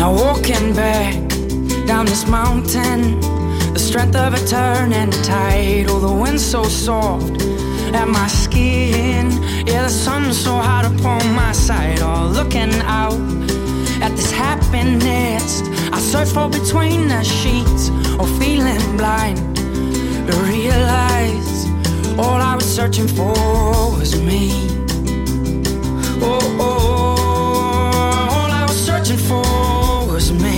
Now, walking back down this mountain, the strength of a turning tide, oh, the wind so soft at my skin. Yeah, the sun's so hot upon my side, all oh, looking out at this happiness. I search for between the sheets, or feeling blind to realize all I was searching for was me. Oh, oh, was me.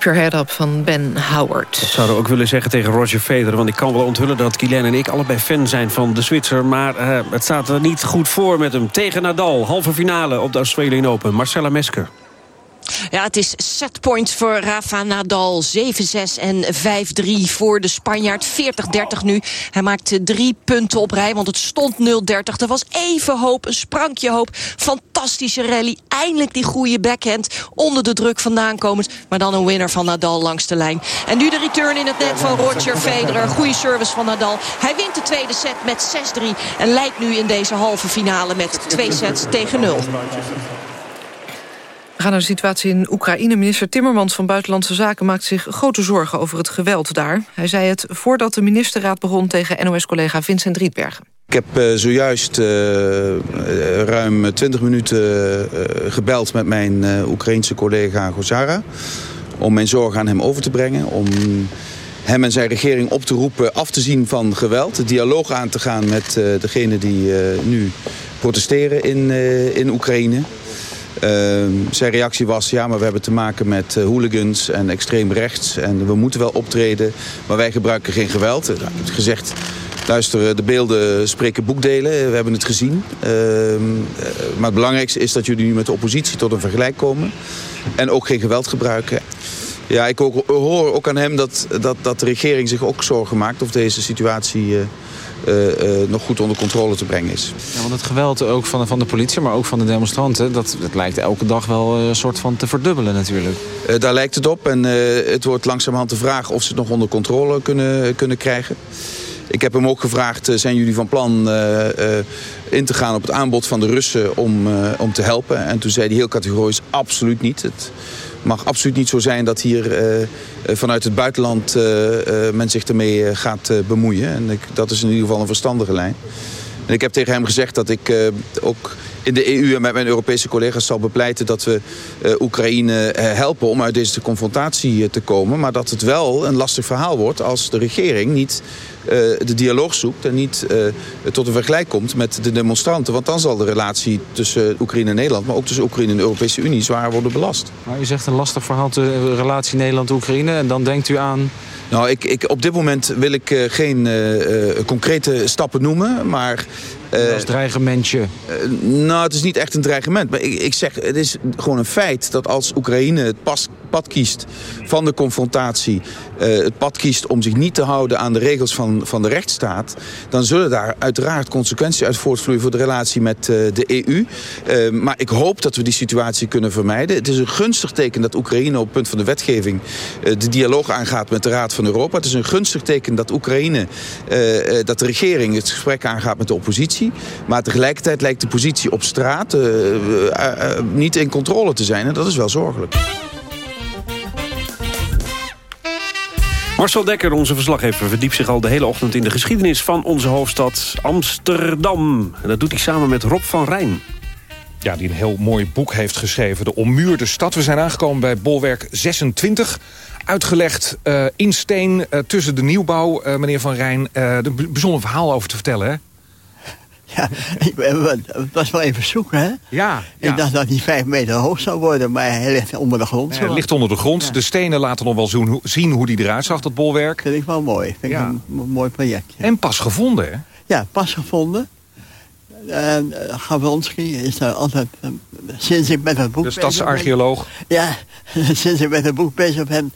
Keep Your Head Up van Ben Howard. Dat zouden ook willen zeggen tegen Roger Federer. Want ik kan wel onthullen dat Kylian en ik allebei fan zijn van de Zwitser. Maar uh, het staat er niet goed voor met hem. Tegen Nadal, halve finale op de Australian Open. Marcella Mesker. Ja, het is setpoint voor Rafa Nadal. 7-6 en 5-3 voor de Spanjaard. 40-30 nu. Hij maakte drie punten op rij, want het stond 0-30. Er was even hoop, een sprankje hoop. Fantastische rally. Eindelijk die goede backhand. Onder de druk vandaan komend. Maar dan een winner van Nadal langs de lijn. En nu de return in het net van Roger Federer. Goede service van Nadal. Hij wint de tweede set met 6-3. En leidt nu in deze halve finale met twee sets tegen 0. We gaan naar de situatie in Oekraïne. Minister Timmermans van Buitenlandse Zaken maakt zich grote zorgen over het geweld daar. Hij zei het voordat de ministerraad begon tegen NOS-collega Vincent Rietbergen. Ik heb uh, zojuist uh, ruim 20 minuten uh, gebeld met mijn Oekraïense collega Gozara... om mijn zorg aan hem over te brengen, om hem en zijn regering op te roepen af te zien van geweld. De dialoog aan te gaan met degenen die nu protesteren in, in Oekraïne... Ehm, zijn reactie was, ja, maar we hebben te maken met uh, hooligans en extreem rechts. En we moeten wel optreden, maar wij gebruiken geen geweld. Gezegd, luister, de beelden spreken boekdelen. We hebben het gezien. Ehm, maar het belangrijkste is dat jullie nu met de oppositie tot een vergelijk komen. En ook geen geweld gebruiken. Ja, ik hoor ook aan hem dat, dat, dat de regering zich ook zorgen maakt... of deze situatie nog goed onder controle te brengen is. Ja, want het geweld ook van, van de politie, maar ook van de demonstranten... Dat, dat lijkt elke dag wel een soort van te verdubbelen natuurlijk. daar lijkt het op en het wordt langzamerhand de vraag... of ze het nog onder controle kunnen, kunnen krijgen. Ik heb hem ook gevraagd, zijn jullie van plan in te gaan op het aanbod van de Russen om, om te helpen? En toen zei hij heel categorisch, absoluut niet. Het, mag absoluut niet zo zijn dat hier uh, vanuit het buitenland uh, men zich ermee gaat bemoeien. En dat is in ieder geval een verstandige lijn. En ik heb tegen hem gezegd dat ik ook in de EU en met mijn Europese collega's zal bepleiten dat we uh, Oekraïne helpen om uit deze confrontatie te komen. Maar dat het wel een lastig verhaal wordt als de regering niet uh, de dialoog zoekt en niet uh, tot een vergelijk komt met de demonstranten. Want dan zal de relatie tussen Oekraïne en Nederland, maar ook tussen Oekraïne en de Europese Unie zwaar worden belast. Maar u zegt een lastig verhaal de relatie Nederland-Oekraïne en dan denkt u aan... Nou, ik, ik, op dit moment wil ik uh, geen concrete stappen noemen, maar uh, als dreigementje? Uh, nou, het is niet echt een dreigement. Maar ik, ik, zeg, het is gewoon een feit dat als Oekraïne het pas, pad kiest van de confrontatie... Uh, het pad kiest om zich niet te houden aan de regels van, van de rechtsstaat... dan zullen daar uiteraard consequenties uit voortvloeien voor de relatie met de EU. maar ik hoop dat we die situatie kunnen vermijden. Het is een gunstig teken dat Oekraïne op het punt van de wetgeving... de dialoog aangaat met de Raad van Europa. Het is een gunstig teken dat Oekraïne, dat de regering het gesprek aangaat met de oppositie. Maar tegelijkertijd lijkt de positie op straat niet in controle te zijn. En dat is wel zorgelijk. Marcel Dekker, onze verslaggever, verdiept zich al de hele ochtend... in de geschiedenis van onze hoofdstad Amsterdam. En dat doet hij samen met Rob van Rijn. Ja, die een heel mooi boek heeft geschreven. De Ommuurde Stad. We zijn aangekomen bij Bolwerk 26 uitgelegd uh, in steen uh, tussen de nieuwbouw, uh, meneer Van Rijn. een bijzonder verhaal over te vertellen, hè? Ja, het was wel even zoeken, hè? Ja. Ik dacht dat hij vijf meter hoog zou worden, maar hij ligt onder de grond. Ja, hij ligt onder de grond. Ja. De stenen laten nog wel zien hoe die eruit zag, dat bolwerk. Dat vind ik wel mooi. Vind ik een mooi project. En pas gevonden, hè? Ja, pas gevonden. En uh, Gavronski is daar altijd, uh, sinds ik met het boek De stadsarcheoloog. Ja, sinds ik met het boek bezig ben,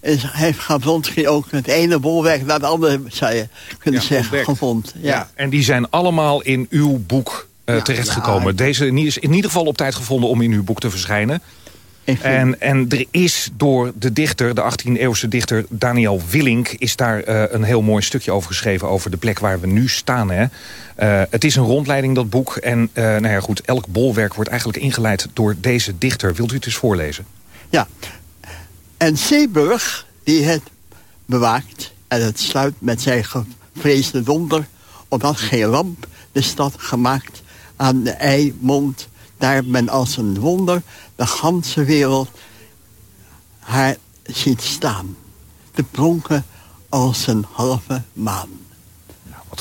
is, heeft Gavronski ook het ene bolwerk naar het andere, zou je kunnen ja, zeggen, gevonden. Ja. ja. en die zijn allemaal in uw boek uh, ja, terechtgekomen. Deze is in ieder geval op tijd gevonden om in uw boek te verschijnen. En, en er is door de dichter, de 18e-eeuwse dichter Daniel Willink... is daar uh, een heel mooi stukje over geschreven over de plek waar we nu staan. Hè. Uh, het is een rondleiding, dat boek. En nou ja, goed, elk bolwerk wordt eigenlijk ingeleid door deze dichter. Wilt u het eens voorlezen? Ja. En Zeeburg, die het bewaakt... en het sluit met zijn gevreesde donder... op dat geen lamp de stad gemaakt aan de eimond daar men als een wonder de ganse wereld haar ziet staan. Te pronken als een halve maan.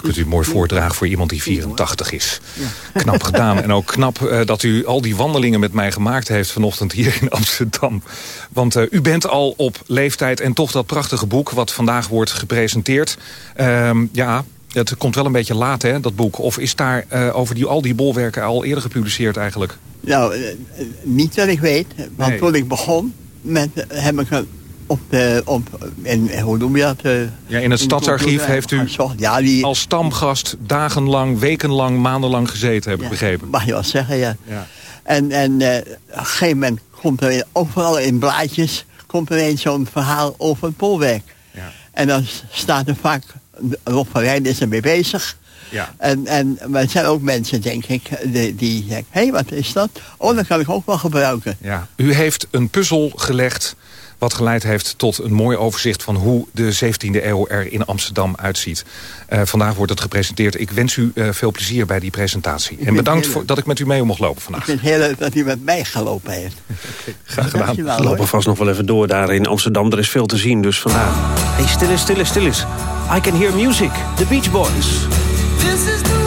Wat kunt u mooi voordragen voor iemand die 84 is. Knap gedaan. En ook knap uh, dat u al die wandelingen met mij gemaakt heeft vanochtend hier in Amsterdam. Want uh, u bent al op leeftijd en toch dat prachtige boek wat vandaag wordt gepresenteerd. Uh, ja, het komt wel een beetje laat, hè, dat boek. Of is daar uh, over die, al die bolwerken al eerder gepubliceerd eigenlijk? Nou, uh, niet dat ik weet. Want nee. toen ik begon, met, heb ik op, de, op in, hoe noem je dat? Uh, ja, in het stadsarchief heeft u ja, die, als stamgast dagenlang, wekenlang, maandenlang gezeten, heb ik begrepen. Mag je wel zeggen, ja. ja. En, en op een gegeven moment komt er overal in blaadjes... komt er eens zo'n verhaal over het bolwerk. Ja. En dan staat er vaak Rob van Rijn is ermee bezig. Ja. En, en, maar er zijn ook mensen, denk ik, die, die denken... hé, hey, wat is dat? Oh, dat kan ik ook wel gebruiken. Ja. U heeft een puzzel gelegd wat geleid heeft tot een mooi overzicht... van hoe de 17e eeuw er in Amsterdam uitziet. Uh, vandaag wordt het gepresenteerd. Ik wens u uh, veel plezier bij die presentatie. Ik en bedankt voor, dat ik met u mee mocht lopen vandaag. Ik vind het heel leuk dat u met mij gelopen heeft. okay, graag gedaan. We lopen vast nog wel even door daar in Amsterdam. Er is veel te zien, dus vandaar. Hey, stil is, stil is, stil is. I can hear music. The Beach Boys. This is the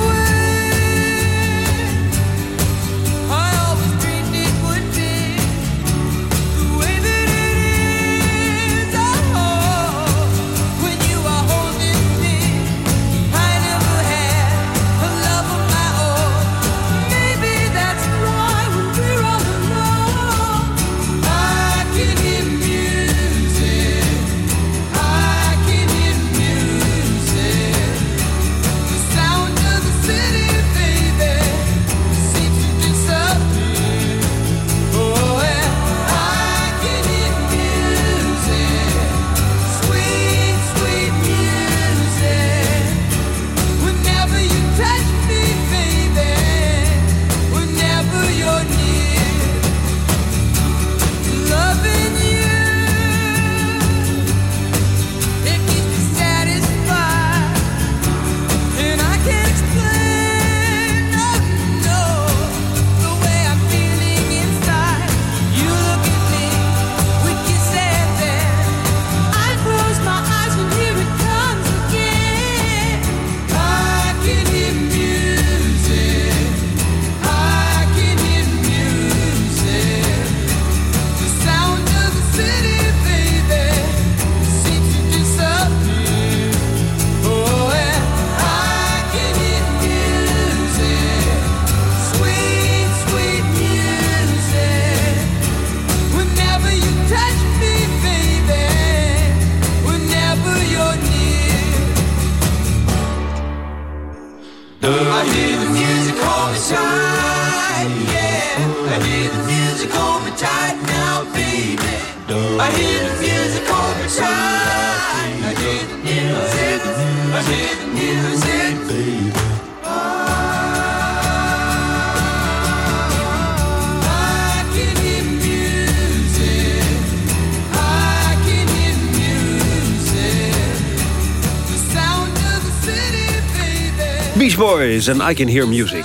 En I Can Hear Music.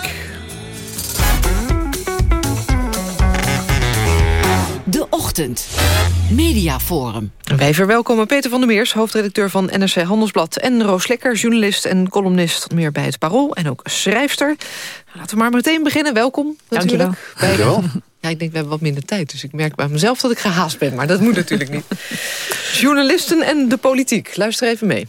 De Ochtend. Mediaforum. Wij verwelkomen Peter van der Meers, hoofdredacteur van NRC Handelsblad... en Roos Lekker, journalist en columnist meer bij het Parool... en ook schrijfster. Laten we maar meteen beginnen. Welkom natuurlijk. Bij de- Ja, ik denk, we hebben wat minder tijd, dus ik merk bij mezelf dat ik gehaast ben. Maar dat moet natuurlijk niet. Journalisten en de politiek. Luister even mee.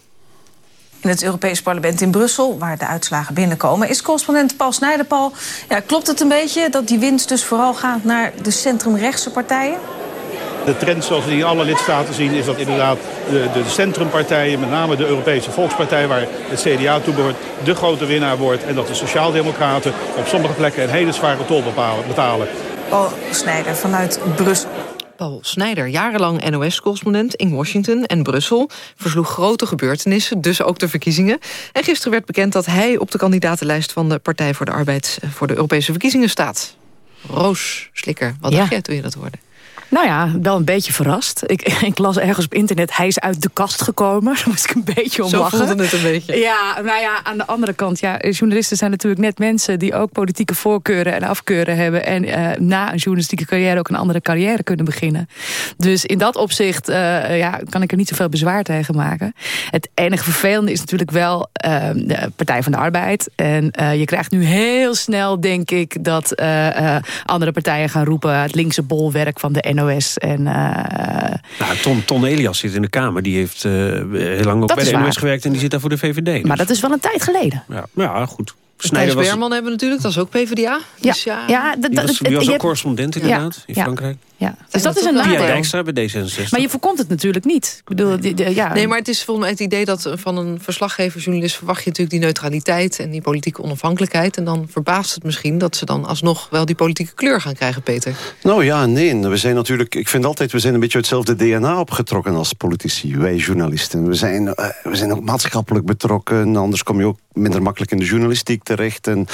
In het Europees Parlement in Brussel, waar de uitslagen binnenkomen... is correspondent Paul Snijder. Paul, ja, klopt het een beetje dat die winst dus vooral gaat... naar de centrumrechtse partijen? De trend zoals we die in alle lidstaten zien is dat inderdaad de, de centrumpartijen, met name de Europese Volkspartij waar het CDA toe behoort, de grote winnaar wordt. En dat de Sociaaldemocraten op sommige plekken een hele zware tol bepalen- betalen. Paul Snijder vanuit Brussel. Paul Snijder, jarenlang NOS-correspondent in Washington en Brussel... versloeg grote gebeurtenissen, dus ook de verkiezingen. En gisteren werd bekend dat hij op de kandidatenlijst... van de Partij voor de Arbeid voor de Europese verkiezingen staat. Roos Slikker, wat Ja. dacht jij toen je dat hoorde? Nou ja, wel een beetje verrast. Ik, ik las ergens op internet, hij is uit de kast gekomen. Daar moest ik een beetje om Zo lachen. voelde het een beetje. Ja, nou ja, aan de andere kant, ja, journalisten zijn natuurlijk net mensen... die ook politieke voorkeuren en afkeuren hebben... en eh, na een journalistieke carrière ook een andere carrière kunnen beginnen. Dus in dat opzicht eh, ja, kan ik er niet zoveel bezwaar tegen maken. Het enige vervelende is natuurlijk wel eh, de Partij van de Arbeid. En eh, je krijgt nu heel snel, denk ik, dat andere partijen gaan roepen... het linkse bolwerk van de NOS. En, eh, Nou, Ton, Ton Elias zit in de Kamer. Die heeft eh, heel lang ook Dat bij de NOS waar. gewerkt en die zit daar voor de VVD. maar dat is wel een tijd geleden. Ja, ja goed. Thijs Snijder was, Berman hebben we natuurlijk, dat is ook PvdA. Ja, Dus ja, ja, dat- die was, die was ook hebt- correspondent inderdaad Ja, in. Frankrijk. Ja. Dus dat is een Pia nadeel. Dijkstra bij D66. Maar je voorkomt het natuurlijk niet. Ik bedoel, de- ja. Nee, maar het is volgens mij het idee dat van een verslaggever, journalist... verwacht je natuurlijk die neutraliteit en die politieke onafhankelijkheid. En dan verbaast het misschien dat ze dan alsnog wel die politieke kleur gaan krijgen, Peter. Nou ja, nee. We zijn natuurlijk, ik vind altijd, we zijn een beetje hetzelfde DNA opgetrokken als politici, wij journalisten. We zijn, eh, we zijn ook maatschappelijk betrokken, anders kom je ook minder makkelijk in de journalistiek terecht. En,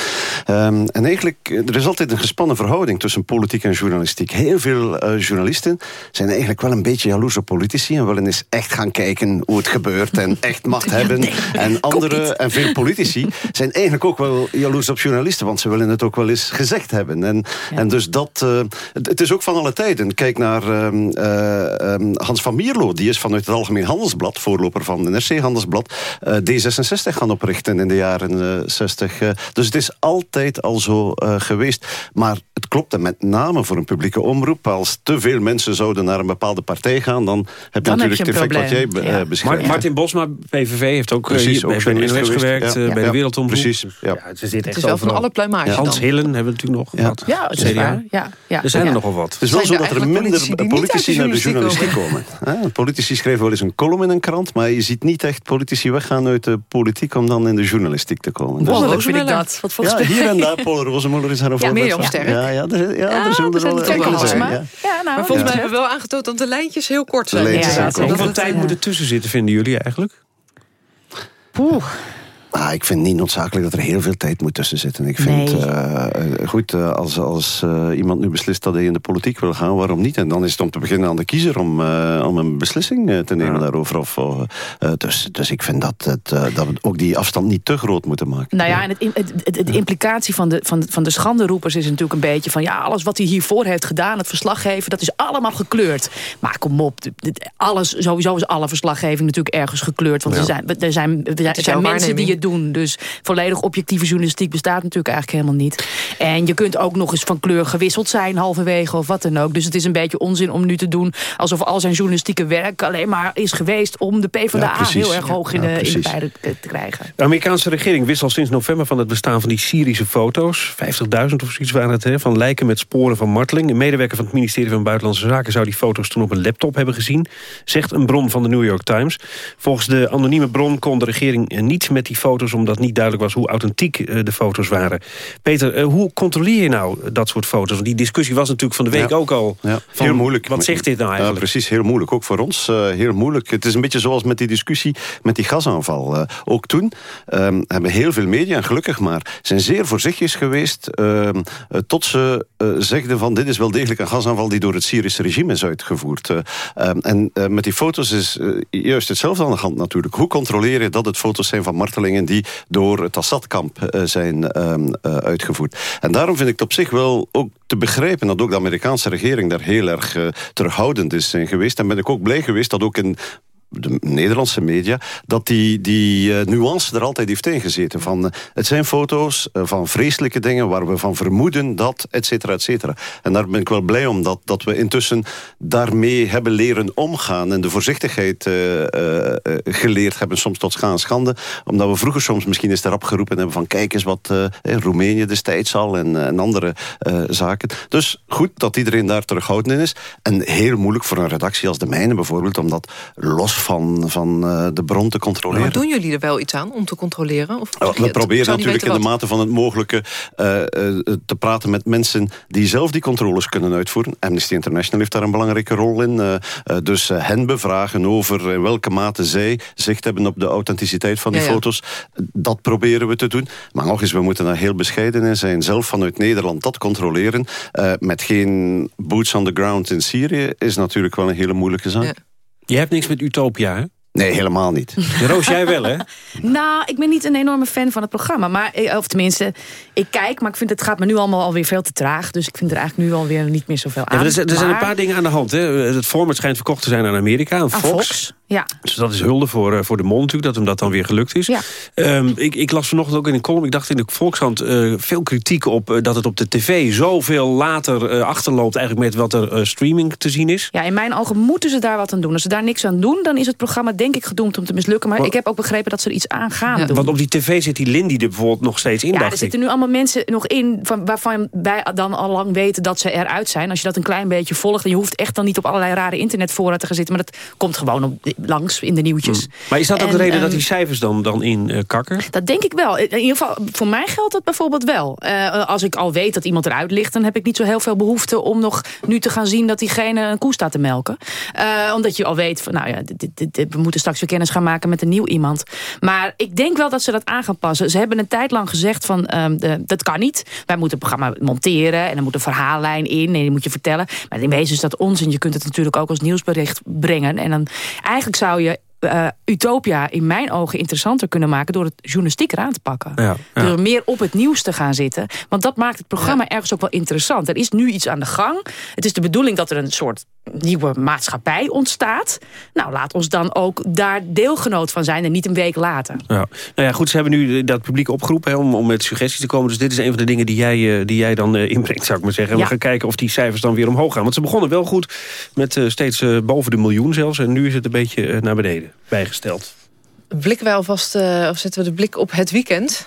ehm, en eigenlijk, er is altijd een gespannen verhouding tussen politiek en journalistiek. Heel veel eh, journalisten zijn eigenlijk wel een beetje jaloers op politici en willen eens echt gaan kijken hoe het gebeurt en echt macht hebben. En andere, en veel politici zijn eigenlijk ook wel jaloers op journalisten, want ze willen het ook wel eens gezegd hebben. En, en dus dat, eh, het, het is ook van alle tijden. Kijk naar ehm, eh, ehm, Hans van Mierlo, die is vanuit het Algemeen Handelsblad, voorloper van het NRC Handelsblad, eh, D66 gaan oprichten in de jaren eh, 60. eh. dus het is altijd al zo eh, geweest. Maar het klopt en met name voor een publieke omroep. Als te veel mensen zouden naar een bepaalde partij gaan, dan heb je Dan natuurlijk je het effect wat jij Ja. eh, beschrijft. Martin Bosma, PVV, heeft ook, Precies, hier ook bij, de NOS gewerkt, Ja, bij ja. de Wereldomroep. Precies, ja. ze zit Het echt is wel van alle pluimage Hans. Hillen hebben we natuurlijk nog gehad. Ja, is waar. Ja, ja. Er zijn er nogal wat. Het is wel Zijn zo er dat er eigenlijk minder politici naar de journalistiek komen. Politici schrijven wel eens een column in een krant, maar je ziet niet echt politici weggaan uit de politiek om dan in de journalistiek te komen. Wonderlijk Dus- vind ik dat. Wat voor ja, hier en daar, Paul Rozemuller is daar een Ja, Mirjam. Sterk. Ja, ja, er, ja, Ja, er zullen er zijn wel zijn. maar- Ja. Ja, nou, Maar volgens Ja. mij hebben we wel aangetoond dat de lijntjes heel kort zijn. De lijntjes zijn kort. Hoeveel tijd moet er tussen zitten, vinden jullie eigenlijk? Poeh. Ah, ik vind niet noodzakelijk dat er heel veel tijd moet tussen zitten. Ik vind, Nee. eh, eh, goed, eh, als, als eh, iemand nu beslist dat hij in de politiek wil gaan, waarom niet? En dan is het om te beginnen aan de kiezer om, eh, om een beslissing te nemen daarover. Of, dus, dus ik vind dat, het, dat we ook die afstand niet te groot moeten maken. Nou ja, en het, het, het- het- de implicatie van de, van, van de schanderoepers is natuurlijk een beetje van... ja, alles wat hij hiervoor heeft gedaan, het verslaggeven, dat is allemaal gekleurd. Maar kom op, alles, sowieso is alle verslaggeving natuurlijk ergens gekleurd. Want er zijn, er zijn, er zijn mensen die waarneming. Doen. Dus volledig objectieve journalistiek bestaat natuurlijk eigenlijk helemaal niet. En je kunt ook nog eens van kleur gewisseld zijn halverwege of wat dan ook. Dus het is een beetje onzin om nu te doen alsof al zijn journalistieke werk alleen maar is geweest... om de PvdA Ja, heel erg hoog in, Ja, de, in de pijlen te krijgen. De Amerikaanse regering wist al sinds november van het bestaan van die Syrische foto's. 50.000 of zoiets waren het, hè, van lijken met sporen van marteling. Een medewerker van het ministerie van Buitenlandse Zaken... zou die foto's toen op een laptop hebben gezien, zegt een bron van de New York Times. Volgens de anonieme bron kon de regering eh, niet met die foto's foto's... omdat niet duidelijk was hoe authentiek eh, de foto's waren. Peter, eh, hoe controleer je nou dat soort foto's? Want die discussie was natuurlijk van de week Ja. ook al. Ja, Van, heel moeilijk. Wat zegt dit nou eigenlijk? precies, heel moeilijk. Ook voor ons eh, heel moeilijk. Het is een beetje zoals met die discussie met die gasaanval. Eh, ook toen ehm, hebben heel veel media, gelukkig maar, zijn zeer voorzichtig geweest... ehm, eh, tot ze eh, zegden van dit is wel degelijk een gasaanval... die door het Syrische regime is uitgevoerd. Eh, ehm, en eh, met die foto's is eh, juist hetzelfde aan de hand natuurlijk. Hoe controleer je dat het foto's zijn van martelingen... die door het Assad-kamp eh, zijn ehm, eh, uitgevoerd? En daarom vind ik het op zich wel ook te begrijpen... dat ook de Amerikaanse regering daar heel erg eh, terughoudend is geweest. En ben ik ook blij geweest dat ook in de Nederlandse media, dat die, die eh, nuance er altijd heeft ingezeten. Van, eh, het zijn foto's eh, van vreselijke dingen waar we van vermoeden dat, et cetera, et cetera. En daar ben ik wel blij om, dat, dat we intussen daarmee hebben leren omgaan en de voorzichtigheid geleerd hebben, soms tot scha en schande. Omdat we vroeger soms misschien eens erop geroepen hebben van kijk eens wat in Roemenië destijds al en, en andere zaken. Dus goed dat iedereen daar terughoudend in is. En heel moeilijk voor een redactie als de mijne bijvoorbeeld, om dat los van, van eh, de bron te controleren. Maar doen jullie er wel iets aan om te controleren? Of Ja, we proberen natuurlijk in de mate van het mogelijke eh, eh, te praten met mensen die zelf die controles kunnen uitvoeren. Amnesty International heeft daar een belangrijke rol in. dus hen bevragen over in welke mate zij zicht hebben op de authenticiteit van die Ja, ja. foto's. Dat proberen we te doen. Maar nog eens, we moeten daar heel bescheiden in zijn. Zelf vanuit Nederland dat controleren. met geen boots on the ground in Syrië is natuurlijk wel een hele moeilijke zaak. Je hebt niks met Utopia, hè? Nee, helemaal niet. Roos, jij wel, hè? Nou, ik ben niet een enorme fan van het programma. Maar, eh, of tenminste, ik kijk, maar ik vind het gaat me nu allemaal alweer veel te traag. Dus ik vind er eigenlijk nu alweer niet meer zoveel aan. er, zijn, er zijn een paar dingen aan de hand. Hè. Het format schijnt verkocht te zijn aan Amerika, aan Fox. Fox, ja. Dus dat is hulde voor, eh, voor de mol natuurlijk, dat hem dat dan weer gelukt is. Ja. Ehm, ik, ik las vanochtend ook in een column, ik dacht in de Volkshand... eh, veel kritiek op dat het op de tv zoveel later eh, achterloopt... eigenlijk met wat er eh, streaming te zien is. Ja, in mijn ogen moeten ze daar wat aan doen. Als ze daar niks aan doen, dan is het programma denk ik gedoemd om te mislukken. Maar ik heb ook begrepen dat ze er iets aan gaan doen. Want op die tv zit die Lindy er bijvoorbeeld nog steeds in, Ja, er zitten nu allemaal mensen nog in van, waarvan wij dan al lang weten dat ze eruit zijn. Als je dat een klein beetje volgt. En je hoeft echt dan niet op allerlei rare internetfora te gaan zitten. Maar dat komt gewoon op, langs in de nieuwtjes. Maar is dat ook de reden dat ehm, die cijfers dan, dan in eh, kakken? Dat denk ik wel. In ieder geval, voor mij geldt dat bijvoorbeeld wel. Eh, als ik al weet dat iemand eruit ligt... dan heb ik niet zo heel veel behoefte om nog nu te gaan zien... dat diegene een koe staat te melken. Eh, omdat je al weet, van, nou ja, dit, dit- dit- we moeten straks weer kennis gaan maken met een nieuw iemand. Maar ik denk wel dat ze dat aan gaan passen. Ze hebben een tijd lang gezegd van, ehm, de- dat kan niet. Wij moeten het programma monteren en er moet een verhaallijn in... en die moet je vertellen. Maar in wezen is dat onzin. Je kunt het natuurlijk ook als nieuwsbericht brengen. En dan eigenlijk zou je eh, Utopia in mijn ogen interessanter kunnen maken... door het journalistiek eraan te pakken. Ja, ja. Door meer op het nieuws te gaan zitten. Want dat maakt het programma ergens ook wel interessant. Er is nu iets aan de gang. Het is de bedoeling dat er een soort nieuwe maatschappij ontstaat. Nou, laat ons dan ook daar deelgenoot van zijn... en niet een week later. Ja. Nou ja, goed, ze hebben nu dat publiek opgeroepen hè, om, om met suggesties te komen. Dus dit is een van de dingen die jij, eh, die jij dan eh, inbrengt, zou ik maar zeggen. En Ja. we gaan kijken of die cijfers dan weer omhoog gaan. Want ze begonnen wel goed met steeds boven de miljoen zelfs. En nu is het een beetje naar beneden bijgesteld. Blikken wij alvast, eh, of zetten we de blik op het weekend...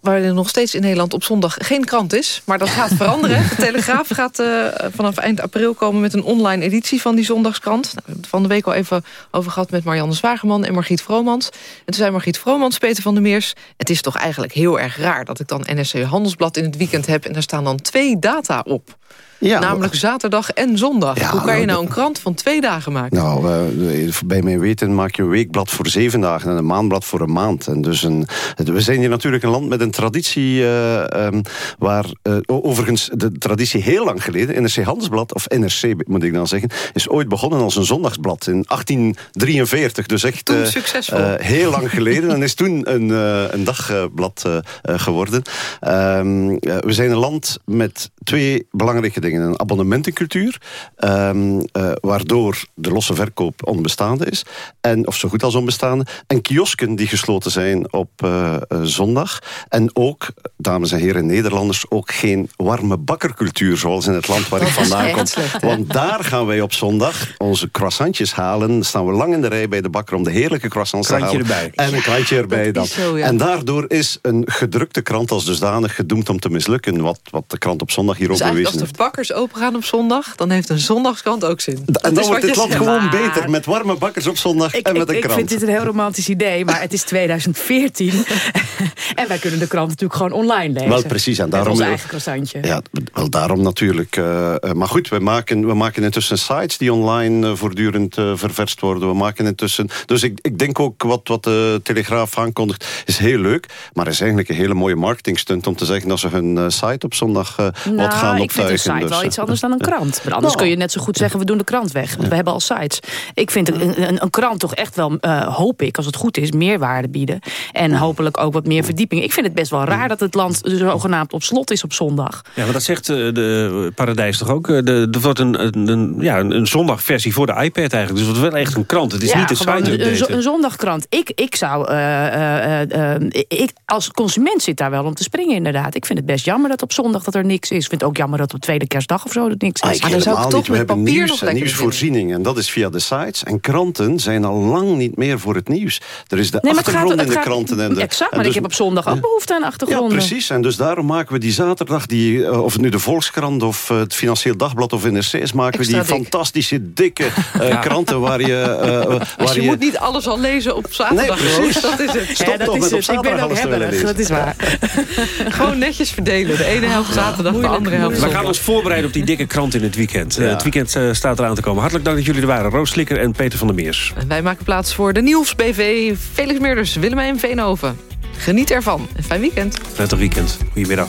waar er nog steeds in Nederland op zondag geen krant is. Maar dat gaat veranderen. De Telegraaf gaat eh, vanaf eind april komen met een online editie van die zondagskrant. Nou, we hebben het van de week al even over gehad met Marianne Zwageman en Margriet Vromans. En toen zei Margriet Vromans, Peter van der Meers... het is toch eigenlijk heel erg raar dat ik dan NRC Handelsblad in het weekend heb... en daar staan dan twee data op. Ja, Namelijk zaterdag en zondag. Ja, Hoe kan je nou, nou een krant van twee dagen maken? Nou, eh, bij mijn weten maak je een weekblad voor zeven dagen en een maandblad voor een maand. En dus een, we zijn hier natuurlijk een land met een traditie eh, ehm, waar eh, overigens de traditie heel lang geleden, NRC Handelsblad, of NRC moet ik dan zeggen, is ooit begonnen als een zondagsblad in 1843. Dus echt Toen succesvol. heel lang geleden. en is toen een, een dagblad geworden. Ehm, eh, we zijn een land met twee belangrijke dingen. Een abonnementencultuur, ehm, eh, waardoor de losse verkoop onbestaande is. En, of zo goed als onbestaande. En kiosken die gesloten zijn op eh, eh, zondag. En ook, dames en heren Nederlanders, ook geen warme bakkercultuur zoals in het land waar ik Dat vandaan kom. slecht? Want daar gaan wij op zondag onze croissantjes halen. Dan staan we lang in de rij bij de bakker om de heerlijke croissants Krantje te halen. erbij. En een krantje erbij dan. is zo, ja. En daardoor is een gedrukte krant als dusdanig gedoemd om te mislukken. Wat, wat de krant op zondag hier ook Dus als bewezen de heeft. Bakkers open gaan op zondag... dan heeft een zondagskrant ook zin. en dan wordt het land gewoon beter met warme bakkers op zondag ik, en met een krant. Ik vind dit een heel romantisch idee, maar het is 2014. en wij kunnen de krant natuurlijk gewoon online lezen. Wel precies, en daarom... Eigen croissantje. Ja, wel daarom natuurlijk. Uh, maar goed, we maken, we maken intussen sites die online uh, voortdurend uh, ververst worden. We maken intussen... Dus ik, ik denk ook wat, wat de Telegraaf aankondigt, is heel leuk. Maar het is eigenlijk een hele mooie marketingstunt om te zeggen dat ze hun site op zondag nou, wat gaan optuigen. Een dus, wel iets anders dan een krant. Maar anders Nou. kun je net zo goed zeggen, we doen de krant weg. Want we hebben al sites. Ik vind een, een, een krant toch echt wel, hoop ik, als het goed is, meerwaarde bieden. En hopelijk ook wat meer verdieping. Ik vind het best wel raar dat het land zogenaamd op slot is op zondag. Ja, maar dat zegt uh, de Paradijs toch ook? Er wordt een, een, een, ja, een, een zondagversie voor de iPad eigenlijk. Dus het wordt wel echt een krant. Het is ja, niet de site een, een, zondagkrant. Ik, ik zou... Uh, uh, ik, als consument zit daar wel om te springen inderdaad. Ik vind het best jammer dat op zondag dat er niks is. Ik vind het ook jammer dat op tweede kerstdag of zo dat niks is. Ah, maar dan zou ik toch niet. We hebben nieuws en nieuwsvoorziening. En dat is via de sites. En kranten zijn al lang niet meer voor het nieuws. Er is de nee, achtergrond gaat, in de gaat, kranten. En de, exact, maar en dus, ik heb op zondag ook behoefte aan achtergronden. Ja, precies. En dus daarom maken we die zaterdag, die, of het nu de Volkskrant of het Financieel Dagblad of NRC is, maken Extra we die dik. fantastische, dikke uh, ja. kranten waar je... Uh, waar dus je, je, moet niet alles al lezen op zaterdag. Nee, precies. Dat is het. Stop ja, dat toch is met op het. Ik ben ook alles te willen hebberig, lezen. dat is waar. Gewoon netjes verdelen. De ene helft zaterdag, de andere helft We gaan ons voorbereiden op die dikke krant in het weekend. Ja. Uh, het weekend uh, staat eraan te komen. Hartelijk dank dat jullie er waren. Roos Slikker en Peter van der Meers. En wij maken plaats voor de Nieuws BV. Felix Meurders, Willemijn Veenhoven. Geniet ervan. Een fijn weekend. Prettig weekend. Goedemiddag.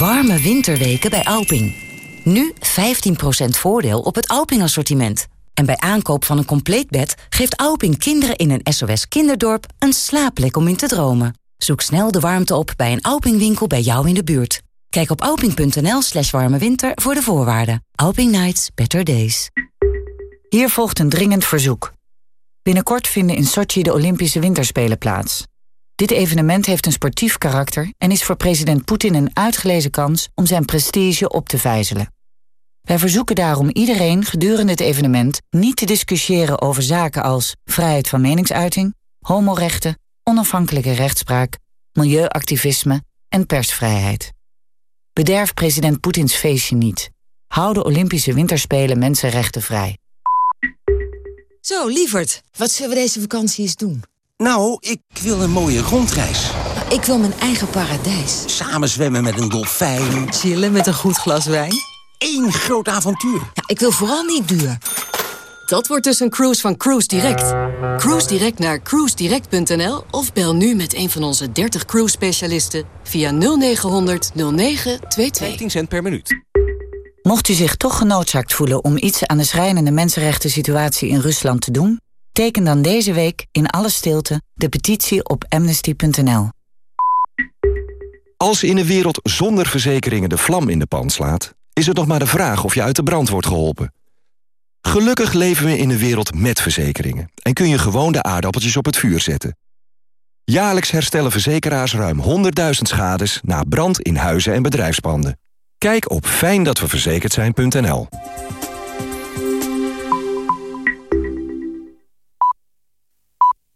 Warme winterweken bij Alping. Nu 15% voordeel op het Alping-assortiment. En bij aankoop van een compleet bed geeft Alping kinderen in een SOS kinderdorp een slaapplek om in te dromen. Zoek snel de warmte op bij een Alping-winkel bij jou in de buurt. Kijk op alping.nl slash warme winter voor de voorwaarden. Alping Nights, better days. Hier volgt een dringend verzoek. Binnenkort vinden in Sochi de Olympische Winterspelen plaats. Dit evenement heeft een sportief karakter en is voor president Poetin een uitgelezen kans om zijn prestige op te vijzelen. Wij verzoeken daarom iedereen gedurende het evenement niet te discussiëren over zaken als vrijheid van meningsuiting, homorechten, onafhankelijke rechtspraak, milieuactivisme en persvrijheid. Bederf president Poetins feestje niet. Hou de Olympische Winterspelen mensenrechten vrij. Zo, lieverd, wat zullen we deze vakantie eens doen? Nou, ik wil een mooie rondreis. Ik wil mijn eigen paradijs. Samen zwemmen met een dolfijn. Chillen met een goed glas wijn. Eén groot avontuur. Ja, ik wil vooral niet duur. Dat wordt dus een cruise van Cruise Direct. Cruise Direct naar cruisedirect.nl of bel nu met een van onze 30 cruise specialisten via 0900 0922. 15 cent per minuut. Mocht u zich toch genoodzaakt voelen om iets aan de schrijnende mensenrechten situatie in Rusland te doen, teken dan deze week in alle stilte de petitie op amnesty.nl. Als in een wereld zonder verzekeringen de vlam in de pan slaat, is het nog maar de vraag of je uit de brand wordt geholpen. Gelukkig leven we in een wereld met verzekeringen en kun je gewoon de aardappeltjes op het vuur zetten. Jaarlijks herstellen verzekeraars ruim 100.000 schades na brand in huizen en bedrijfspanden. Kijk op fijndatweverzekerd zijn.nl.